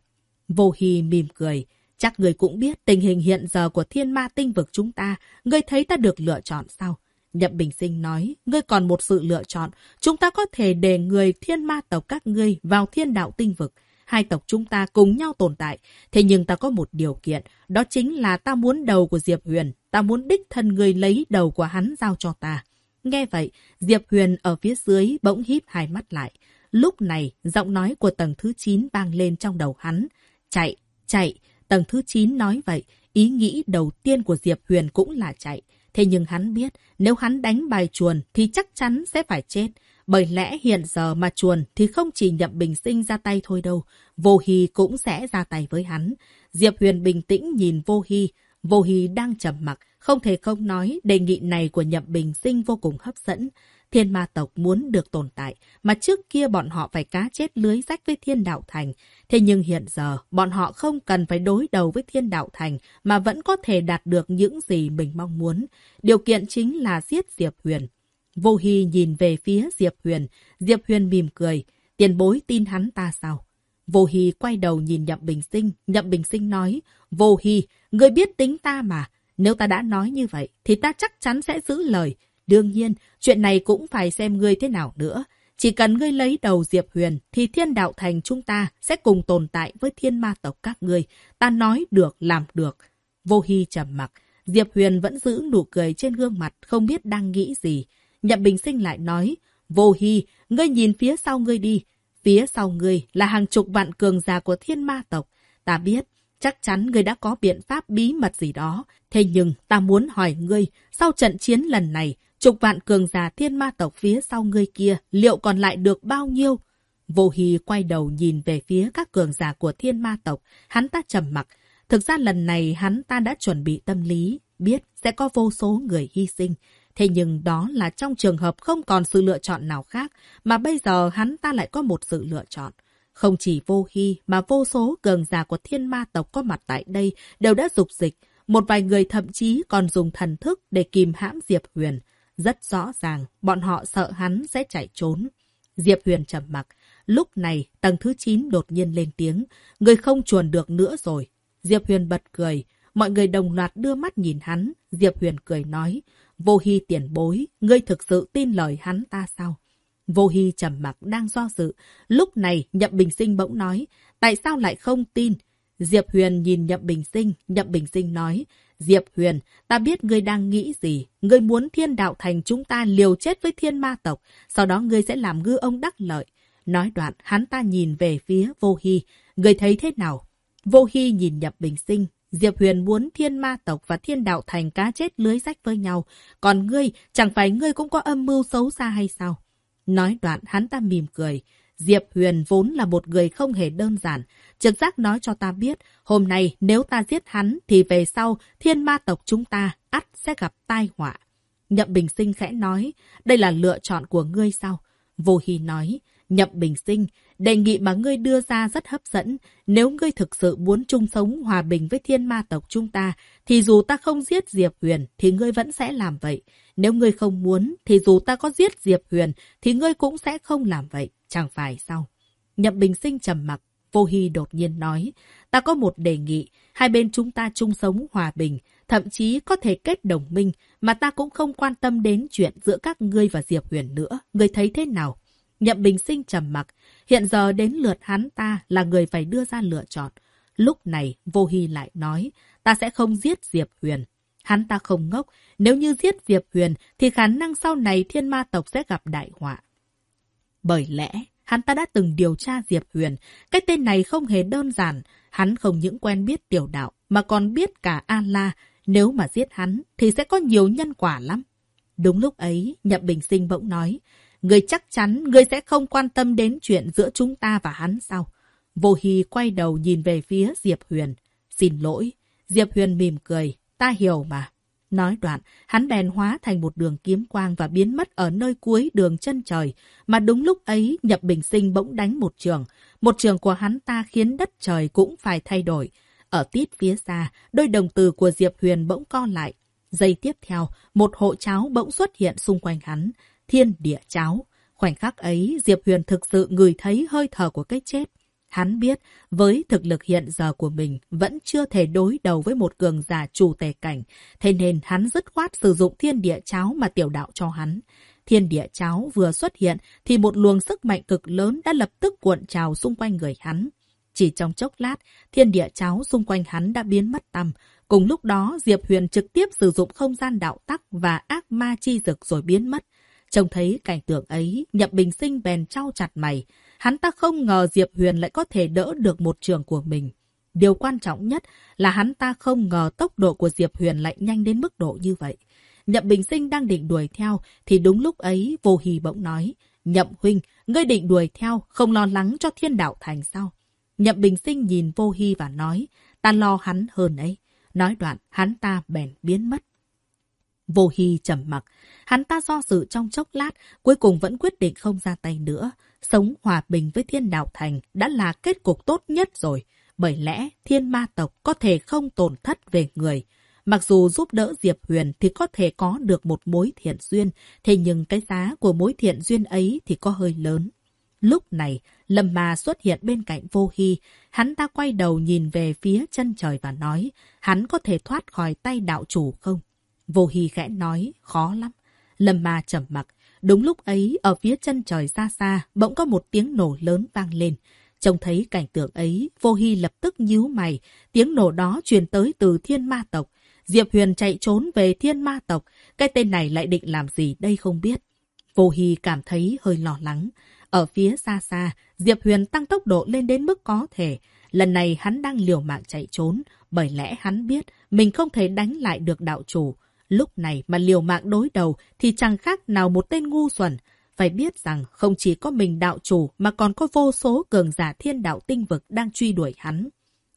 Vô Hy mỉm cười. Chắc người cũng biết tình hình hiện giờ của thiên ma tinh vực chúng ta. Người thấy ta được lựa chọn sao? Nhậm Bình Sinh nói, ngươi còn một sự lựa chọn. Chúng ta có thể để người thiên ma tộc các ngươi vào thiên đạo tinh vực. Hai tộc chúng ta cùng nhau tồn tại. Thế nhưng ta có một điều kiện. Đó chính là ta muốn đầu của Diệp Huyền. Ta muốn đích thân người lấy đầu của hắn giao cho ta. Nghe vậy, Diệp Huyền ở phía dưới bỗng híp hai mắt lại. Lúc này, giọng nói của tầng thứ 9 vang lên trong đầu hắn. Chạy, chạy. Tầng thứ 9 nói vậy, ý nghĩ đầu tiên của Diệp Huyền cũng là chạy. Thế nhưng hắn biết, nếu hắn đánh bài chuồn thì chắc chắn sẽ phải chết. Bởi lẽ hiện giờ mà chuồn thì không chỉ nhậm bình sinh ra tay thôi đâu. Vô Hy cũng sẽ ra tay với hắn. Diệp Huyền bình tĩnh nhìn Vô Hy. Vô Hy đang trầm mặc, không thể không nói đề nghị này của nhậm bình sinh vô cùng hấp dẫn. Thiên ma tộc muốn được tồn tại, mà trước kia bọn họ phải cá chết lưới rách với thiên đạo thành. Thế nhưng hiện giờ, bọn họ không cần phải đối đầu với thiên đạo thành, mà vẫn có thể đạt được những gì mình mong muốn. Điều kiện chính là giết Diệp Huyền. Vô Hy nhìn về phía Diệp Huyền. Diệp Huyền mỉm cười. Tiền bối tin hắn ta sao? Vô Hy quay đầu nhìn Nhậm Bình Sinh. Nhậm Bình Sinh nói, Vô Hy, người biết tính ta mà. Nếu ta đã nói như vậy, thì ta chắc chắn sẽ giữ lời. Đương nhiên, chuyện này cũng phải xem ngươi thế nào nữa. Chỉ cần ngươi lấy đầu Diệp Huyền, thì thiên đạo thành chúng ta sẽ cùng tồn tại với thiên ma tộc các ngươi. Ta nói được, làm được. Vô Hy trầm mặc. Diệp Huyền vẫn giữ nụ cười trên gương mặt, không biết đang nghĩ gì. Nhậm Bình Sinh lại nói, Vô Hy, ngươi nhìn phía sau ngươi đi. Phía sau ngươi là hàng chục vạn cường giả của thiên ma tộc. Ta biết, chắc chắn ngươi đã có biện pháp bí mật gì đó. Thế nhưng ta muốn hỏi ngươi, sau trận chiến lần này, chục vạn cường giả thiên ma tộc phía sau ngươi kia liệu còn lại được bao nhiêu? Vô Hy quay đầu nhìn về phía các cường giả của thiên ma tộc, hắn ta trầm mặc. Thực ra lần này hắn ta đã chuẩn bị tâm lý, biết sẽ có vô số người hy sinh. Thế nhưng đó là trong trường hợp không còn sự lựa chọn nào khác, mà bây giờ hắn ta lại có một sự lựa chọn. Không chỉ vô hy mà vô số cường giả của thiên ma tộc có mặt tại đây đều đã dục dịch. Một vài người thậm chí còn dùng thần thức để kìm hãm Diệp Huyền. Rất rõ ràng, bọn họ sợ hắn sẽ chạy trốn. Diệp Huyền trầm mặc. Lúc này, tầng thứ 9 đột nhiên lên tiếng. Người không chuồn được nữa rồi. Diệp Huyền bật cười. Mọi người đồng loạt đưa mắt nhìn hắn. Diệp Huyền cười nói. Vô hy tiền bối, ngươi thực sự tin lời hắn ta sao? Vô hy trầm mặc đang do dự. Lúc này, Nhậm Bình Sinh bỗng nói. Tại sao lại không tin? Diệp Huyền nhìn Nhậm Bình Sinh. Nhậm Bình Sinh nói. Diệp Huyền, ta biết ngươi đang nghĩ gì. Ngươi muốn thiên đạo thành chúng ta liều chết với thiên ma tộc. Sau đó ngươi sẽ làm ngư ông đắc lợi. Nói đoạn, hắn ta nhìn về phía vô hy. Ngươi thấy thế nào? Vô hy nhìn Nhậm Bình Sinh. Diệp Huyền muốn thiên ma tộc và thiên đạo thành cá chết lưới rách với nhau. Còn ngươi, chẳng phải ngươi cũng có âm mưu xấu xa hay sao? Nói đoạn, hắn ta mỉm cười. Diệp Huyền vốn là một người không hề đơn giản. Trực giác nói cho ta biết, hôm nay nếu ta giết hắn thì về sau thiên ma tộc chúng ta ắt sẽ gặp tai họa. Nhậm Bình Sinh khẽ nói, đây là lựa chọn của ngươi sao? Vô Hy nói, Nhậm Bình Sinh, đề nghị mà ngươi đưa ra rất hấp dẫn. Nếu ngươi thực sự muốn chung sống hòa bình với thiên ma tộc chúng ta, thì dù ta không giết Diệp Huyền, thì ngươi vẫn sẽ làm vậy. Nếu ngươi không muốn, thì dù ta có giết Diệp Huyền, thì ngươi cũng sẽ không làm vậy. Chẳng phải sao? Nhậm Bình Sinh trầm mặc, Vô Hy đột nhiên nói, ta có một đề nghị, hai bên chúng ta chung sống hòa bình, thậm chí có thể kết đồng minh, mà ta cũng không quan tâm đến chuyện giữa các ngươi và Diệp Huyền nữa. Ngươi thấy thế nào? Nhậm Bình Sinh trầm mặc, hiện giờ đến lượt hắn ta là người phải đưa ra lựa chọn. Lúc này, Vô Hy lại nói, ta sẽ không giết Diệp Huyền. Hắn ta không ngốc, nếu như giết Diệp Huyền thì khả năng sau này thiên ma tộc sẽ gặp đại họa. Bởi lẽ, hắn ta đã từng điều tra Diệp Huyền. Cái tên này không hề đơn giản. Hắn không những quen biết tiểu đạo, mà còn biết cả A-La. Nếu mà giết hắn, thì sẽ có nhiều nhân quả lắm. Đúng lúc ấy, Nhậm Bình Sinh bỗng nói, Người chắc chắn người sẽ không quan tâm đến chuyện giữa chúng ta và hắn sao? Vô Hy quay đầu nhìn về phía Diệp Huyền. Xin lỗi. Diệp Huyền mỉm cười. Ta hiểu mà. Nói đoạn, hắn bèn hóa thành một đường kiếm quang và biến mất ở nơi cuối đường chân trời. Mà đúng lúc ấy, Nhập Bình Sinh bỗng đánh một trường. Một trường của hắn ta khiến đất trời cũng phải thay đổi. Ở tít phía xa, đôi đồng từ của Diệp Huyền bỗng co lại. Giây tiếp theo, một hộ cháo bỗng xuất hiện xung quanh hắn. Thiên địa cháo. Khoảnh khắc ấy, Diệp Huyền thực sự ngửi thấy hơi thở của cái chết. Hắn biết, với thực lực hiện giờ của mình, vẫn chưa thể đối đầu với một cường giả chủ tề cảnh. Thế nên hắn dứt khoát sử dụng thiên địa cháo mà tiểu đạo cho hắn. Thiên địa cháo vừa xuất hiện, thì một luồng sức mạnh cực lớn đã lập tức cuộn trào xung quanh người hắn. Chỉ trong chốc lát, thiên địa cháo xung quanh hắn đã biến mất tăm. Cùng lúc đó, Diệp Huyền trực tiếp sử dụng không gian đạo tắc và ác ma chi dực rồi biến mất. Trông thấy cảnh tượng ấy, Nhậm Bình Sinh bèn trao chặt mày. Hắn ta không ngờ Diệp Huyền lại có thể đỡ được một trường của mình. Điều quan trọng nhất là hắn ta không ngờ tốc độ của Diệp Huyền lại nhanh đến mức độ như vậy. Nhậm Bình Sinh đang định đuổi theo, thì đúng lúc ấy Vô Hì bỗng nói, Nhậm Huynh, ngươi định đuổi theo, không lo lắng cho thiên đạo thành sao? Nhậm Bình Sinh nhìn Vô Hy và nói, ta lo hắn hơn ấy. Nói đoạn, hắn ta bèn biến mất. Vô Hy trầm mặc, hắn ta do dự trong chốc lát, cuối cùng vẫn quyết định không ra tay nữa. Sống hòa bình với thiên đạo thành đã là kết cục tốt nhất rồi, bởi lẽ thiên ma tộc có thể không tổn thất về người. Mặc dù giúp đỡ Diệp Huyền thì có thể có được một mối thiện duyên, thế nhưng cái giá của mối thiện duyên ấy thì có hơi lớn. Lúc này, Lâm Ma xuất hiện bên cạnh Vô Hy. Hắn ta quay đầu nhìn về phía chân trời và nói, hắn có thể thoát khỏi tay đạo chủ không? Vô Hy khẽ nói, khó lắm. Lâm Ma trầm mặc. Đúng lúc ấy, ở phía chân trời xa xa, bỗng có một tiếng nổ lớn vang lên. Trông thấy cảnh tượng ấy, Vô Hy lập tức nhíu mày. Tiếng nổ đó truyền tới từ thiên ma tộc. Diệp Huyền chạy trốn về thiên ma tộc. Cái tên này lại định làm gì đây không biết. Vô Hy cảm thấy hơi lo lắng. Ở phía xa xa, Diệp Huyền tăng tốc độ lên đến mức có thể. Lần này hắn đang liều mạng chạy trốn, bởi lẽ hắn biết mình không thể đánh lại được đạo chủ. Lúc này mà liều mạng đối đầu thì chẳng khác nào một tên ngu xuẩn. Phải biết rằng không chỉ có mình đạo chủ mà còn có vô số cường giả thiên đạo tinh vực đang truy đuổi hắn.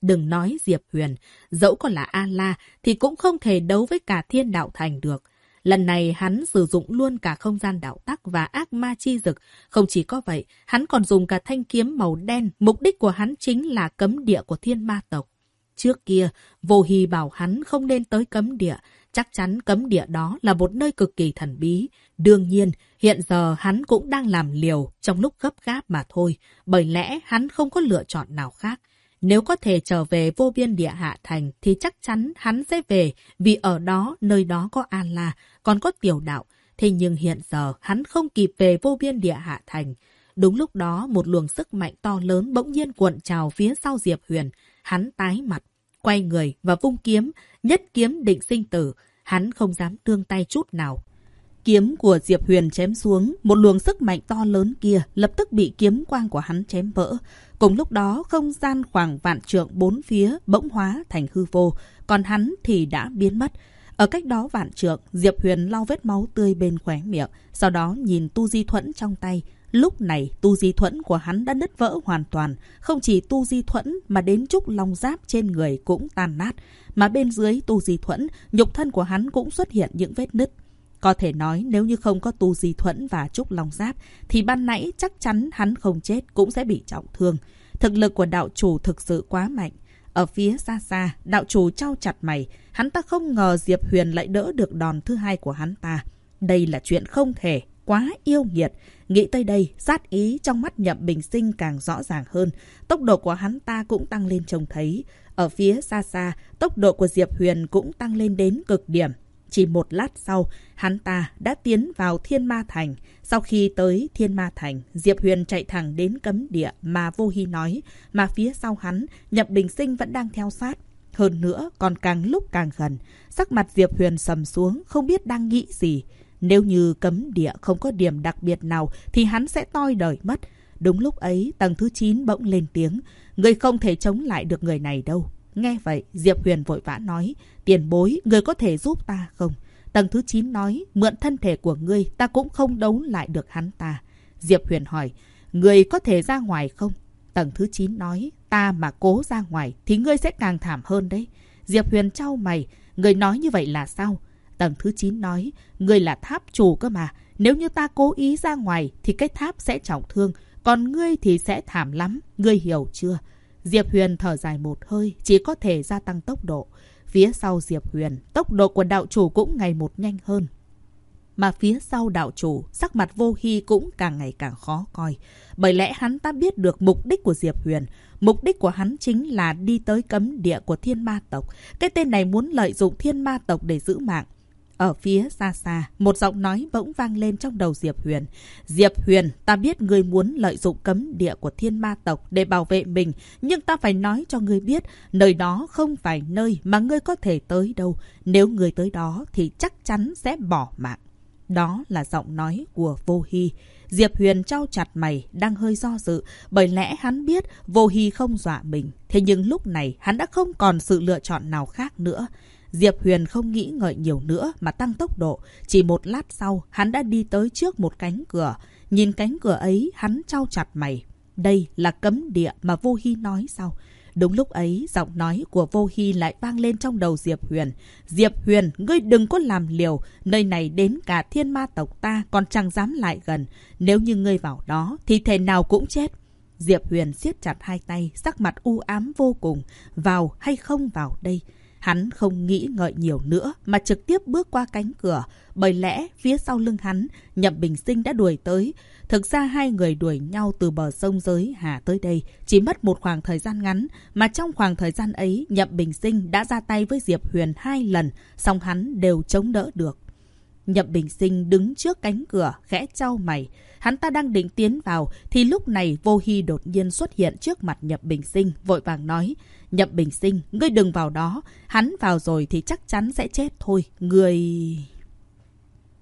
Đừng nói Diệp Huyền, dẫu còn là A-La thì cũng không thể đấu với cả thiên đạo thành được. Lần này hắn sử dụng luôn cả không gian đạo tắc và ác ma chi dực. Không chỉ có vậy, hắn còn dùng cả thanh kiếm màu đen. Mục đích của hắn chính là cấm địa của thiên ma tộc. Trước kia, Vô Hy bảo hắn không nên tới cấm địa. Chắc chắn cấm địa đó là một nơi cực kỳ thần bí. Đương nhiên, hiện giờ hắn cũng đang làm liều trong lúc gấp gáp mà thôi. Bởi lẽ hắn không có lựa chọn nào khác. Nếu có thể trở về vô biên địa hạ thành thì chắc chắn hắn sẽ về vì ở đó, nơi đó có An La, còn có tiểu đạo. Thế nhưng hiện giờ hắn không kịp về vô biên địa hạ thành. Đúng lúc đó một luồng sức mạnh to lớn bỗng nhiên cuộn trào phía sau Diệp Huyền. Hắn tái mặt, quay người và vung kiếm, nhất kiếm định sinh tử. Hắn không dám tương tay chút nào. Kiếm của Diệp Huyền chém xuống, một luồng sức mạnh to lớn kia lập tức bị kiếm quang của hắn chém vỡ. Cùng lúc đó, không gian khoảng vạn trượng bốn phía bỗng hóa thành hư vô, còn hắn thì đã biến mất. Ở cách đó vạn trượng, Diệp Huyền lau vết máu tươi bên khóe miệng, sau đó nhìn tu di thuẫn trong tay. Lúc này, tu di thuẫn của hắn đã nứt vỡ hoàn toàn. Không chỉ tu di thuẫn mà đến trúc long giáp trên người cũng tan nát. Mà bên dưới tu di thuẫn, nhục thân của hắn cũng xuất hiện những vết nứt. Có thể nói nếu như không có tu di thuẫn và trúc long giáp thì ban nãy chắc chắn hắn không chết cũng sẽ bị trọng thương. Thực lực của đạo chủ thực sự quá mạnh. Ở phía xa xa, đạo chủ trao chặt mày. Hắn ta không ngờ Diệp Huyền lại đỡ được đòn thứ hai của hắn ta. Đây là chuyện không thể, quá yêu nghiệt. Nghĩ tới đây, sát ý trong mắt nhậm bình sinh càng rõ ràng hơn. Tốc độ của hắn ta cũng tăng lên trông thấy. Ở phía xa xa, tốc độ của Diệp Huyền cũng tăng lên đến cực điểm. Chỉ một lát sau, hắn ta đã tiến vào Thiên Ma Thành. Sau khi tới Thiên Ma Thành, Diệp Huyền chạy thẳng đến cấm địa mà Vô Hy nói, mà phía sau hắn, Nhậm Bình Sinh vẫn đang theo sát. Hơn nữa, còn càng lúc càng gần, sắc mặt Diệp Huyền sầm xuống, không biết đang nghĩ gì. Nếu như cấm địa không có điểm đặc biệt nào thì hắn sẽ toi đời mất. Đúng lúc ấy, tầng thứ 9 bỗng lên tiếng. Người không thể chống lại được người này đâu. Nghe vậy, Diệp Huyền vội vã nói, tiền bối, người có thể giúp ta không? Tầng thứ 9 nói, mượn thân thể của ngươi, ta cũng không đấu lại được hắn ta. Diệp Huyền hỏi, người có thể ra ngoài không? Tầng thứ 9 nói, ta mà cố ra ngoài thì ngươi sẽ càng thảm hơn đấy. Diệp Huyền trao mày, người nói như vậy là sao? Tầng thứ 9 nói, ngươi là tháp chủ cơ mà. Nếu như ta cố ý ra ngoài thì cái tháp sẽ trọng thương, còn ngươi thì sẽ thảm lắm, ngươi hiểu chưa? Diệp Huyền thở dài một hơi, chỉ có thể gia tăng tốc độ. Phía sau Diệp Huyền, tốc độ của đạo chủ cũng ngày một nhanh hơn. Mà phía sau đạo chủ, sắc mặt vô hy cũng càng ngày càng khó coi. Bởi lẽ hắn ta biết được mục đích của Diệp Huyền. Mục đích của hắn chính là đi tới cấm địa của thiên ma tộc. Cái tên này muốn lợi dụng thiên ma tộc để giữ mạng. Ở phía xa xa, một giọng nói bỗng vang lên trong đầu Diệp Huyền. Diệp Huyền, ta biết ngươi muốn lợi dụng cấm địa của thiên ma tộc để bảo vệ mình, nhưng ta phải nói cho ngươi biết, nơi đó không phải nơi mà ngươi có thể tới đâu. Nếu ngươi tới đó thì chắc chắn sẽ bỏ mạng. Đó là giọng nói của Vô Hy. Diệp Huyền trao chặt mày, đang hơi do dự, bởi lẽ hắn biết Vô Hy không dọa mình. Thế nhưng lúc này hắn đã không còn sự lựa chọn nào khác nữa. Diệp Huyền không nghĩ ngợi nhiều nữa mà tăng tốc độ. Chỉ một lát sau, hắn đã đi tới trước một cánh cửa. Nhìn cánh cửa ấy, hắn trao chặt mày. Đây là cấm địa mà Vô Hy nói sao? Đúng lúc ấy, giọng nói của Vô Hy lại vang lên trong đầu Diệp Huyền. Diệp Huyền, ngươi đừng có làm liều. Nơi này đến cả thiên ma tộc ta còn chẳng dám lại gần. Nếu như ngươi vào đó, thì thể nào cũng chết. Diệp Huyền siết chặt hai tay, sắc mặt u ám vô cùng. Vào hay không vào đây? Hắn không nghĩ ngợi nhiều nữa mà trực tiếp bước qua cánh cửa. Bởi lẽ phía sau lưng hắn, Nhậm Bình Sinh đã đuổi tới. Thực ra hai người đuổi nhau từ bờ sông giới hà tới đây chỉ mất một khoảng thời gian ngắn. Mà trong khoảng thời gian ấy, Nhậm Bình Sinh đã ra tay với Diệp Huyền hai lần, song hắn đều chống đỡ được. Nhậm Bình Sinh đứng trước cánh cửa, khẽ trao mày. Hắn ta đang định tiến vào, thì lúc này Vô Hy đột nhiên xuất hiện trước mặt Nhậm Bình Sinh, vội vàng nói. Nhậm Bình Sinh, ngươi đừng vào đó. Hắn vào rồi thì chắc chắn sẽ chết thôi. Người...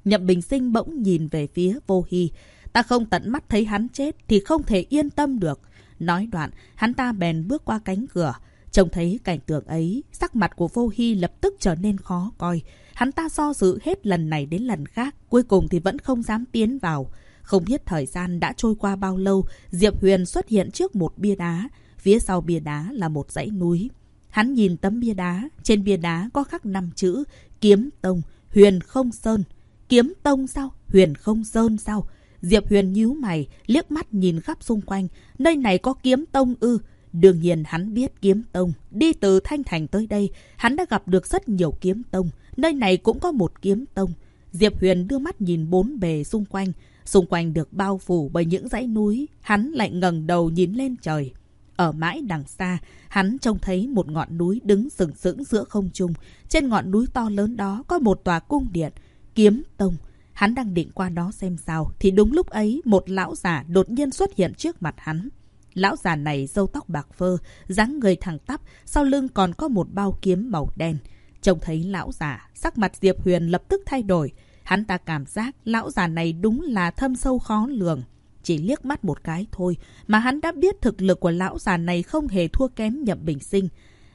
Nhậm Bình Sinh bỗng nhìn về phía Vô Hy. Ta không tận mắt thấy hắn chết thì không thể yên tâm được. Nói đoạn, hắn ta bèn bước qua cánh cửa. Trông thấy cảnh tượng ấy, sắc mặt của Vô Hy lập tức trở nên khó coi. Hắn ta do dự hết lần này đến lần khác, cuối cùng thì vẫn không dám tiến vào. Không biết thời gian đã trôi qua bao lâu, Diệp Huyền xuất hiện trước một bia đá. Phía sau bia đá là một dãy núi. Hắn nhìn tấm bia đá, trên bia đá có khắc năm chữ Kiếm Tông, Huyền Không Sơn. Kiếm Tông sao? Huyền Không Sơn sao? Diệp Huyền nhíu mày, liếc mắt nhìn khắp xung quanh. Nơi này có kiếm tông ư. Đương nhiên hắn biết kiếm tông. Đi từ Thanh Thành tới đây, hắn đã gặp được rất nhiều kiếm tông. Nơi này cũng có một kiếm tông. Diệp Huyền đưa mắt nhìn bốn bề xung quanh. Xung quanh được bao phủ bởi những dãy núi. Hắn lại ngẩng đầu nhìn lên trời. Ở mãi đằng xa, hắn trông thấy một ngọn núi đứng sừng sững giữa không trung. Trên ngọn núi to lớn đó có một tòa cung điện, kiếm tông. Hắn đang định qua đó xem sao, thì đúng lúc ấy một lão già đột nhiên xuất hiện trước mặt hắn. Lão già này râu tóc bạc phơ, dáng người thẳng tắp, sau lưng còn có một bao kiếm màu đen. Trông thấy lão già, sắc mặt Diệp Huyền lập tức thay đổi. Hắn ta cảm giác lão già này đúng là thâm sâu khó lường. Chỉ liếc mắt một cái thôi mà hắn đã biết thực lực của lão già này không hề thua kém nhậm bình sinh.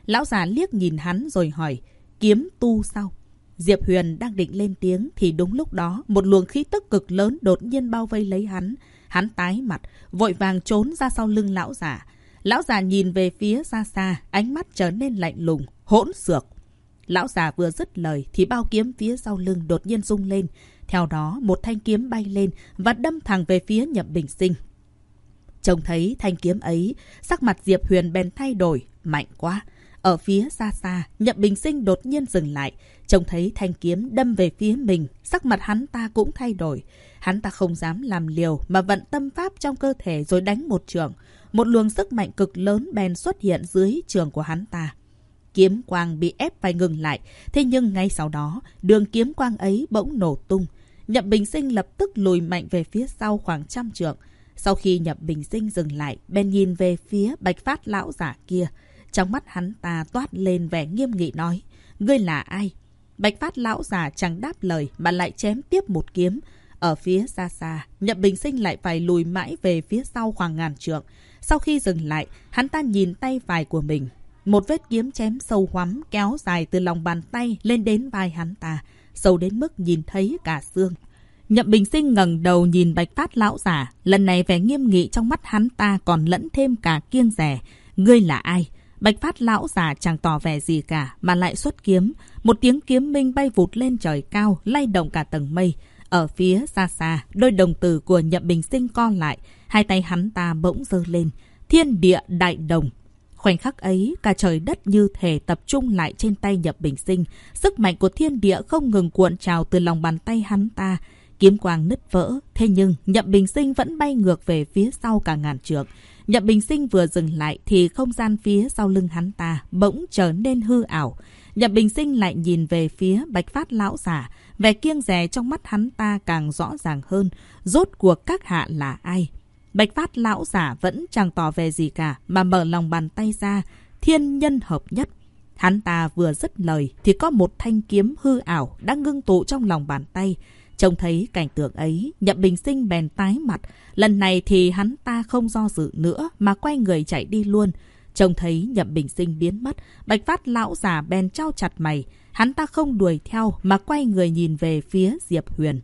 Lão già liếc nhìn hắn rồi hỏi, kiếm tu sao? Diệp Huyền đang định lên tiếng thì đúng lúc đó một luồng khí tức cực lớn đột nhiên bao vây lấy hắn. Hắn tái mặt, vội vàng trốn ra sau lưng lão già. Lão già nhìn về phía xa xa, ánh mắt trở nên lạnh lùng, hỗn xược. Lão già vừa dứt lời thì bao kiếm phía sau lưng đột nhiên rung lên. Theo đó, một thanh kiếm bay lên và đâm thẳng về phía Nhậm Bình Sinh. Trông thấy thanh kiếm ấy, sắc mặt Diệp Huyền bèn thay đổi, mạnh quá. Ở phía xa xa, Nhậm Bình Sinh đột nhiên dừng lại. Trông thấy thanh kiếm đâm về phía mình, sắc mặt hắn ta cũng thay đổi. Hắn ta không dám làm liều mà vận tâm pháp trong cơ thể rồi đánh một trường. Một luồng sức mạnh cực lớn bèn xuất hiện dưới trường của hắn ta. Kiếm quang bị ép phải ngừng lại. Thế nhưng ngay sau đó, đường kiếm quang ấy bỗng nổ tung. Nhậm Bình Sinh lập tức lùi mạnh về phía sau khoảng trăm trượng. Sau khi Nhậm Bình Sinh dừng lại, bên nhìn về phía bạch phát lão giả kia. Trong mắt hắn ta toát lên vẻ nghiêm nghị nói, ngươi là ai? Bạch phát lão giả chẳng đáp lời mà lại chém tiếp một kiếm. Ở phía xa xa, Nhậm Bình Sinh lại phải lùi mãi về phía sau khoảng ngàn trượng. Sau khi dừng lại, hắn ta nhìn tay phải của mình. Một vết kiếm chém sâu hoắm kéo dài từ lòng bàn tay lên đến vai hắn ta, sâu đến mức nhìn thấy cả xương. Nhậm Bình Sinh ngẩng đầu nhìn Bạch Phát lão giả, lần này vẻ nghiêm nghị trong mắt hắn ta còn lẫn thêm cả kiêng rẻ. Ngươi là ai? Bạch Phát lão già chẳng tỏ vẻ gì cả mà lại xuất kiếm. Một tiếng kiếm minh bay vụt lên trời cao, lay động cả tầng mây. Ở phía xa xa, đôi đồng tử của Nhậm Bình Sinh co lại, hai tay hắn ta bỗng dơ lên. Thiên địa đại đồng. Khoảnh khắc ấy, cả trời đất như thể tập trung lại trên tay Nhậm Bình Sinh. Sức mạnh của thiên địa không ngừng cuộn trào từ lòng bàn tay hắn ta. Kiếm quang nứt vỡ, thế nhưng Nhậm Bình Sinh vẫn bay ngược về phía sau cả ngàn trượng. Nhậm Bình Sinh vừa dừng lại thì không gian phía sau lưng hắn ta bỗng trở nên hư ảo. Nhậm Bình Sinh lại nhìn về phía Bạch Phát lão giả, vẻ kiêng dè trong mắt hắn ta càng rõ ràng hơn, rốt cuộc các hạ là ai. Bạch Phát lão giả vẫn chẳng tỏ về gì cả mà mở lòng bàn tay ra, thiên nhân hợp nhất. Hắn ta vừa dứt lời thì có một thanh kiếm hư ảo đã ngưng tụ trong lòng bàn tay. Trông thấy cảnh tượng ấy, Nhậm Bình Sinh bèn tái mặt. Lần này thì hắn ta không do dự nữa mà quay người chạy đi luôn. Trông thấy Nhậm Bình Sinh biến mất, Bạch Phát lão già bèn trao chặt mày. Hắn ta không đuổi theo mà quay người nhìn về phía Diệp Huyền.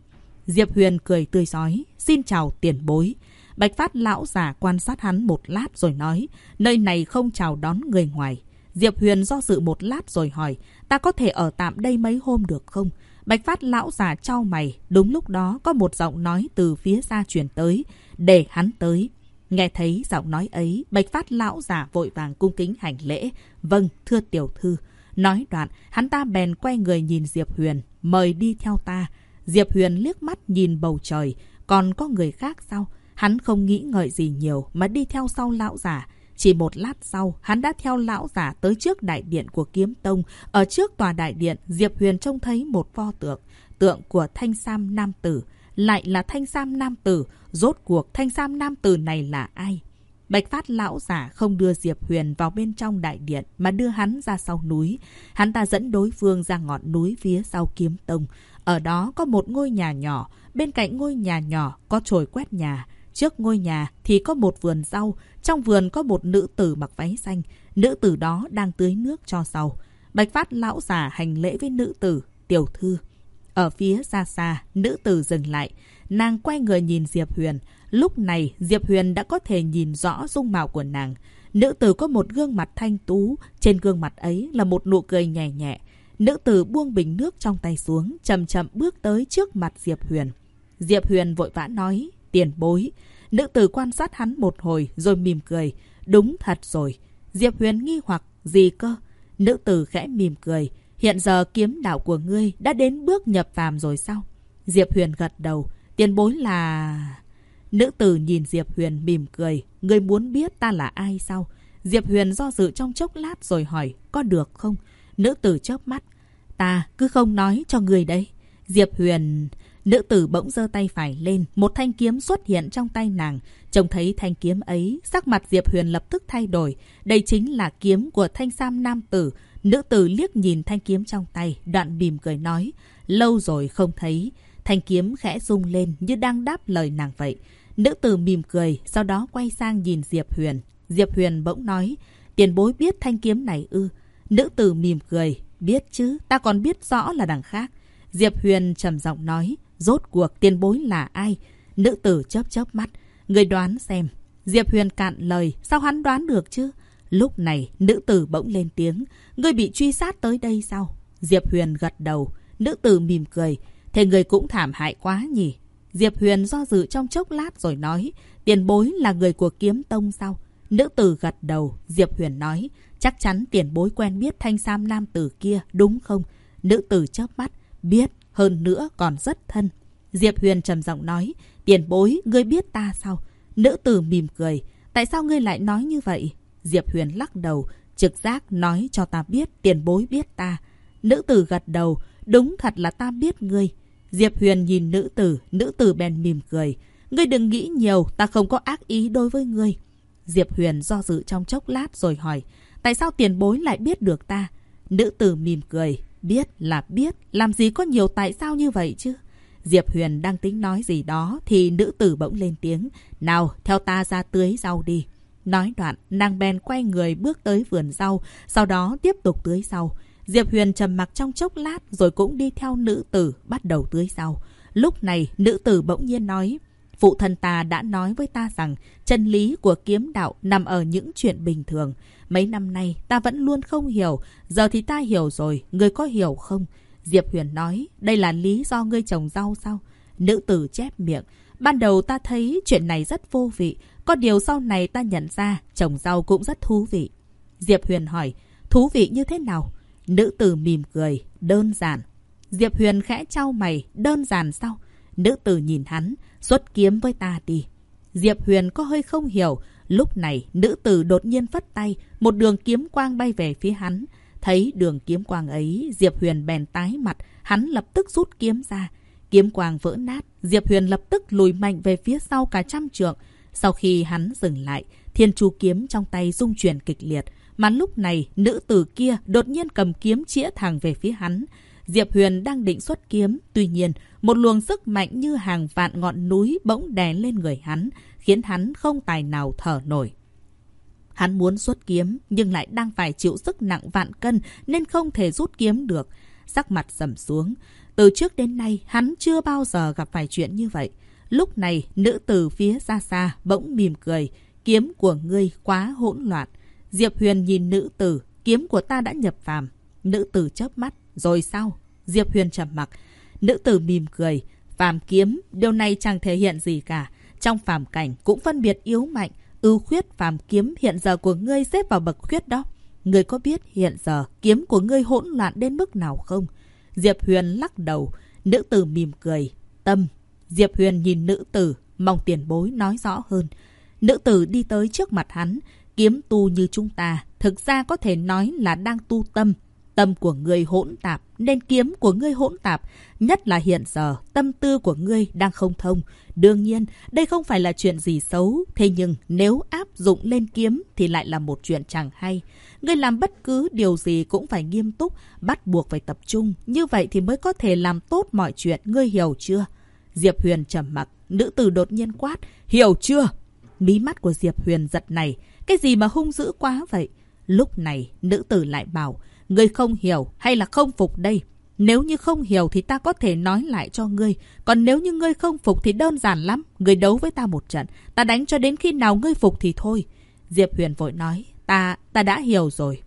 Diệp Huyền cười tươi giói, xin chào tiền bối. Bạch Phát lão già quan sát hắn một lát rồi nói, nơi này không chào đón người ngoài. Diệp Huyền do dự một lát rồi hỏi, ta có thể ở tạm đây mấy hôm được không? Bạch Phát lão già trao mày, đúng lúc đó có một giọng nói từ phía xa truyền tới, để hắn tới. Nghe thấy giọng nói ấy, Bạch Phát lão già vội vàng cung kính hành lễ. Vâng, thưa tiểu thư. Nói đoạn, hắn ta bèn quay người nhìn Diệp Huyền, mời đi theo ta. Diệp Huyền liếc mắt nhìn bầu trời, còn có người khác sao? Hắn không nghĩ ngợi gì nhiều mà đi theo sau lão già. Chỉ một lát sau, hắn đã theo lão giả tới trước đại điện của Kiếm Tông. Ở trước tòa đại điện, Diệp Huyền trông thấy một pho tượng, tượng của Thanh Sam Nam Tử. Lại là Thanh Sam Nam Tử, rốt cuộc Thanh Sam Nam Tử này là ai? Bạch Phát lão giả không đưa Diệp Huyền vào bên trong đại điện mà đưa hắn ra sau núi. Hắn ta dẫn đối phương ra ngọn núi phía sau kiếm tông. Ở đó có một ngôi nhà nhỏ, bên cạnh ngôi nhà nhỏ có trồi quét nhà. Trước ngôi nhà thì có một vườn rau, trong vườn có một nữ tử mặc váy xanh, nữ tử đó đang tưới nước cho rau. Bạch Phát lão già hành lễ với nữ tử, tiểu thư. Ở phía xa xa, nữ tử dừng lại, nàng quay người nhìn Diệp Huyền. Lúc này, Diệp Huyền đã có thể nhìn rõ dung mạo của nàng. Nữ tử có một gương mặt thanh tú, trên gương mặt ấy là một nụ cười nhẹ nhẹ. Nữ tử buông bình nước trong tay xuống, chậm chậm bước tới trước mặt Diệp Huyền. Diệp Huyền vội vã nói, tiền bối. Nữ tử quan sát hắn một hồi rồi mỉm cười. Đúng thật rồi. Diệp Huyền nghi hoặc, gì cơ? Nữ tử khẽ mỉm cười. Hiện giờ kiếm đạo của ngươi đã đến bước nhập phàm rồi sao? Diệp Huyền gật đầu. Tiền bối là... Nữ tử nhìn Diệp Huyền mỉm cười. Ngươi muốn biết ta là ai sao? Diệp Huyền do dự trong chốc lát rồi hỏi, có được không? Nữ tử chớp mắt. Ta cứ không nói cho người đấy. Diệp Huyền... Nữ tử bỗng giơ tay phải lên, một thanh kiếm xuất hiện trong tay nàng. Trông thấy thanh kiếm ấy, sắc mặt Diệp Huyền lập tức thay đổi. Đây chính là kiếm của thanh sam nam tử. Nữ tử liếc nhìn thanh kiếm trong tay, đoạn bìm cười nói. Lâu rồi không thấy. Thanh kiếm khẽ rung lên như đang đáp lời nàng vậy. Nữ tử mỉm cười, sau đó quay sang nhìn Diệp Huyền. Diệp Huyền bỗng nói, tiền bối biết thanh kiếm này ư. Nữ tử mỉm cười, biết chứ, ta còn biết rõ là đằng khác. Diệp Huyền trầm giọng nói, rốt cuộc tiền bối là ai? Nữ tử chớp chớp mắt, người đoán xem. Diệp Huyền cạn lời, sao hắn đoán được chứ? Lúc này, nữ tử bỗng lên tiếng, ngươi bị truy sát tới đây sao? Diệp Huyền gật đầu, nữ tử mỉm cười, thế người cũng thảm hại quá nhỉ? Diệp Huyền do dự trong chốc lát rồi nói, tiền bối là người của kiếm tông sao? Nữ tử gật đầu, Diệp Huyền nói, chắc chắn tiền bối quen biết thanh sam nam tử kia, đúng không? Nữ tử chớp mắt, biết, hơn nữa còn rất thân. Diệp Huyền trầm giọng nói, tiền bối, ngươi biết ta sao? Nữ tử mỉm cười, tại sao ngươi lại nói như vậy? Diệp Huyền lắc đầu, trực giác nói cho ta biết tiền bối biết ta. Nữ tử gật đầu, đúng thật là ta biết ngươi. Diệp Huyền nhìn nữ tử, nữ tử bèn mỉm cười. Ngươi đừng nghĩ nhiều, ta không có ác ý đối với ngươi. Diệp Huyền do dự trong chốc lát rồi hỏi, tại sao tiền bối lại biết được ta? Nữ tử mỉm cười, biết là biết, làm gì có nhiều tại sao như vậy chứ? Diệp Huyền đang tính nói gì đó thì nữ tử bỗng lên tiếng, nào theo ta ra tưới rau đi. Nói đoạn, nàng bèn quay người bước tới vườn rau, sau đó tiếp tục tưới rau. Diệp Huyền trầm mặc trong chốc lát rồi cũng đi theo nữ tử bắt đầu tưới rau. Lúc này, nữ tử bỗng nhiên nói, Phụ thân ta đã nói với ta rằng chân lý của kiếm đạo nằm ở những chuyện bình thường. Mấy năm nay ta vẫn luôn không hiểu, giờ thì ta hiểu rồi, ngươi có hiểu không? Diệp Huyền nói, đây là lý do ngươi trồng rau sao? Nữ tử chép miệng, ban đầu ta thấy chuyện này rất vô vị, có điều sau này ta nhận ra trồng rau cũng rất thú vị. Diệp Huyền hỏi, thú vị như thế nào? Nữ tử mỉm cười, đơn giản. Diệp Huyền khẽ trao mày, đơn giản sao? Nữ tử nhìn hắn, xuất kiếm với ta đi. Diệp Huyền có hơi không hiểu. Lúc này, nữ tử đột nhiên phất tay, một đường kiếm quang bay về phía hắn. Thấy đường kiếm quang ấy, Diệp Huyền bèn tái mặt, hắn lập tức rút kiếm ra. Kiếm quang vỡ nát, Diệp Huyền lập tức lùi mạnh về phía sau cả trăm trượng. Sau khi hắn dừng lại, thiên chu kiếm trong tay rung chuyển kịch liệt. Mà lúc này, nữ tử kia đột nhiên cầm kiếm chĩa thẳng về phía hắn. Diệp Huyền đang định xuất kiếm, tuy nhiên, một luồng sức mạnh như hàng vạn ngọn núi bỗng đè lên người hắn, khiến hắn không tài nào thở nổi. Hắn muốn xuất kiếm, nhưng lại đang phải chịu sức nặng vạn cân nên không thể rút kiếm được. Sắc mặt sầm xuống. Từ trước đến nay, hắn chưa bao giờ gặp phải chuyện như vậy. Lúc này, nữ tử phía xa xa bỗng mỉm cười. Kiếm của ngươi quá hỗn loạn. Diệp Huyền nhìn nữ tử, kiếm của ta đã nhập phàm. Nữ tử chớp mắt, rồi sao? Diệp Huyền trầm mặc. Nữ tử mỉm cười. Phàm kiếm, điều này chẳng thể hiện gì cả. Trong phàm cảnh cũng phân biệt yếu mạnh. Ưu khuyết phàm kiếm hiện giờ của ngươi xếp vào bậc khuyết đó. Ngươi có biết hiện giờ kiếm của ngươi hỗn loạn đến mức nào không? Diệp Huyền lắc đầu. Nữ tử mỉm cười. Tâm. Diệp Huyền nhìn nữ tử, mong tiền bối nói rõ hơn. Nữ tử đi tới trước mặt hắn. Kiếm tu như chúng ta, thực ra có thể nói là đang tu tâm, Tâm của ngươi hỗn tạp, nên kiếm của ngươi hỗn tạp. Nhất là hiện giờ, tâm tư của ngươi đang không thông. Đương nhiên, đây không phải là chuyện gì xấu. Thế nhưng, nếu áp dụng lên kiếm thì lại là một chuyện chẳng hay. Ngươi làm bất cứ điều gì cũng phải nghiêm túc, bắt buộc phải tập trung. Như vậy thì mới có thể làm tốt mọi chuyện, ngươi hiểu chưa? Diệp Huyền trầm mặc, nữ tử đột nhiên quát. Hiểu chưa? Mí mắt của Diệp Huyền giật này. Cái gì mà hung dữ quá vậy? Lúc này, nữ tử lại bảo... Ngươi không hiểu hay là không phục đây? Nếu như không hiểu thì ta có thể nói lại cho ngươi. Còn nếu như ngươi không phục thì đơn giản lắm. Ngươi đấu với ta một trận. Ta đánh cho đến khi nào ngươi phục thì thôi. Diệp Huyền vội nói, ta, ta đã hiểu rồi.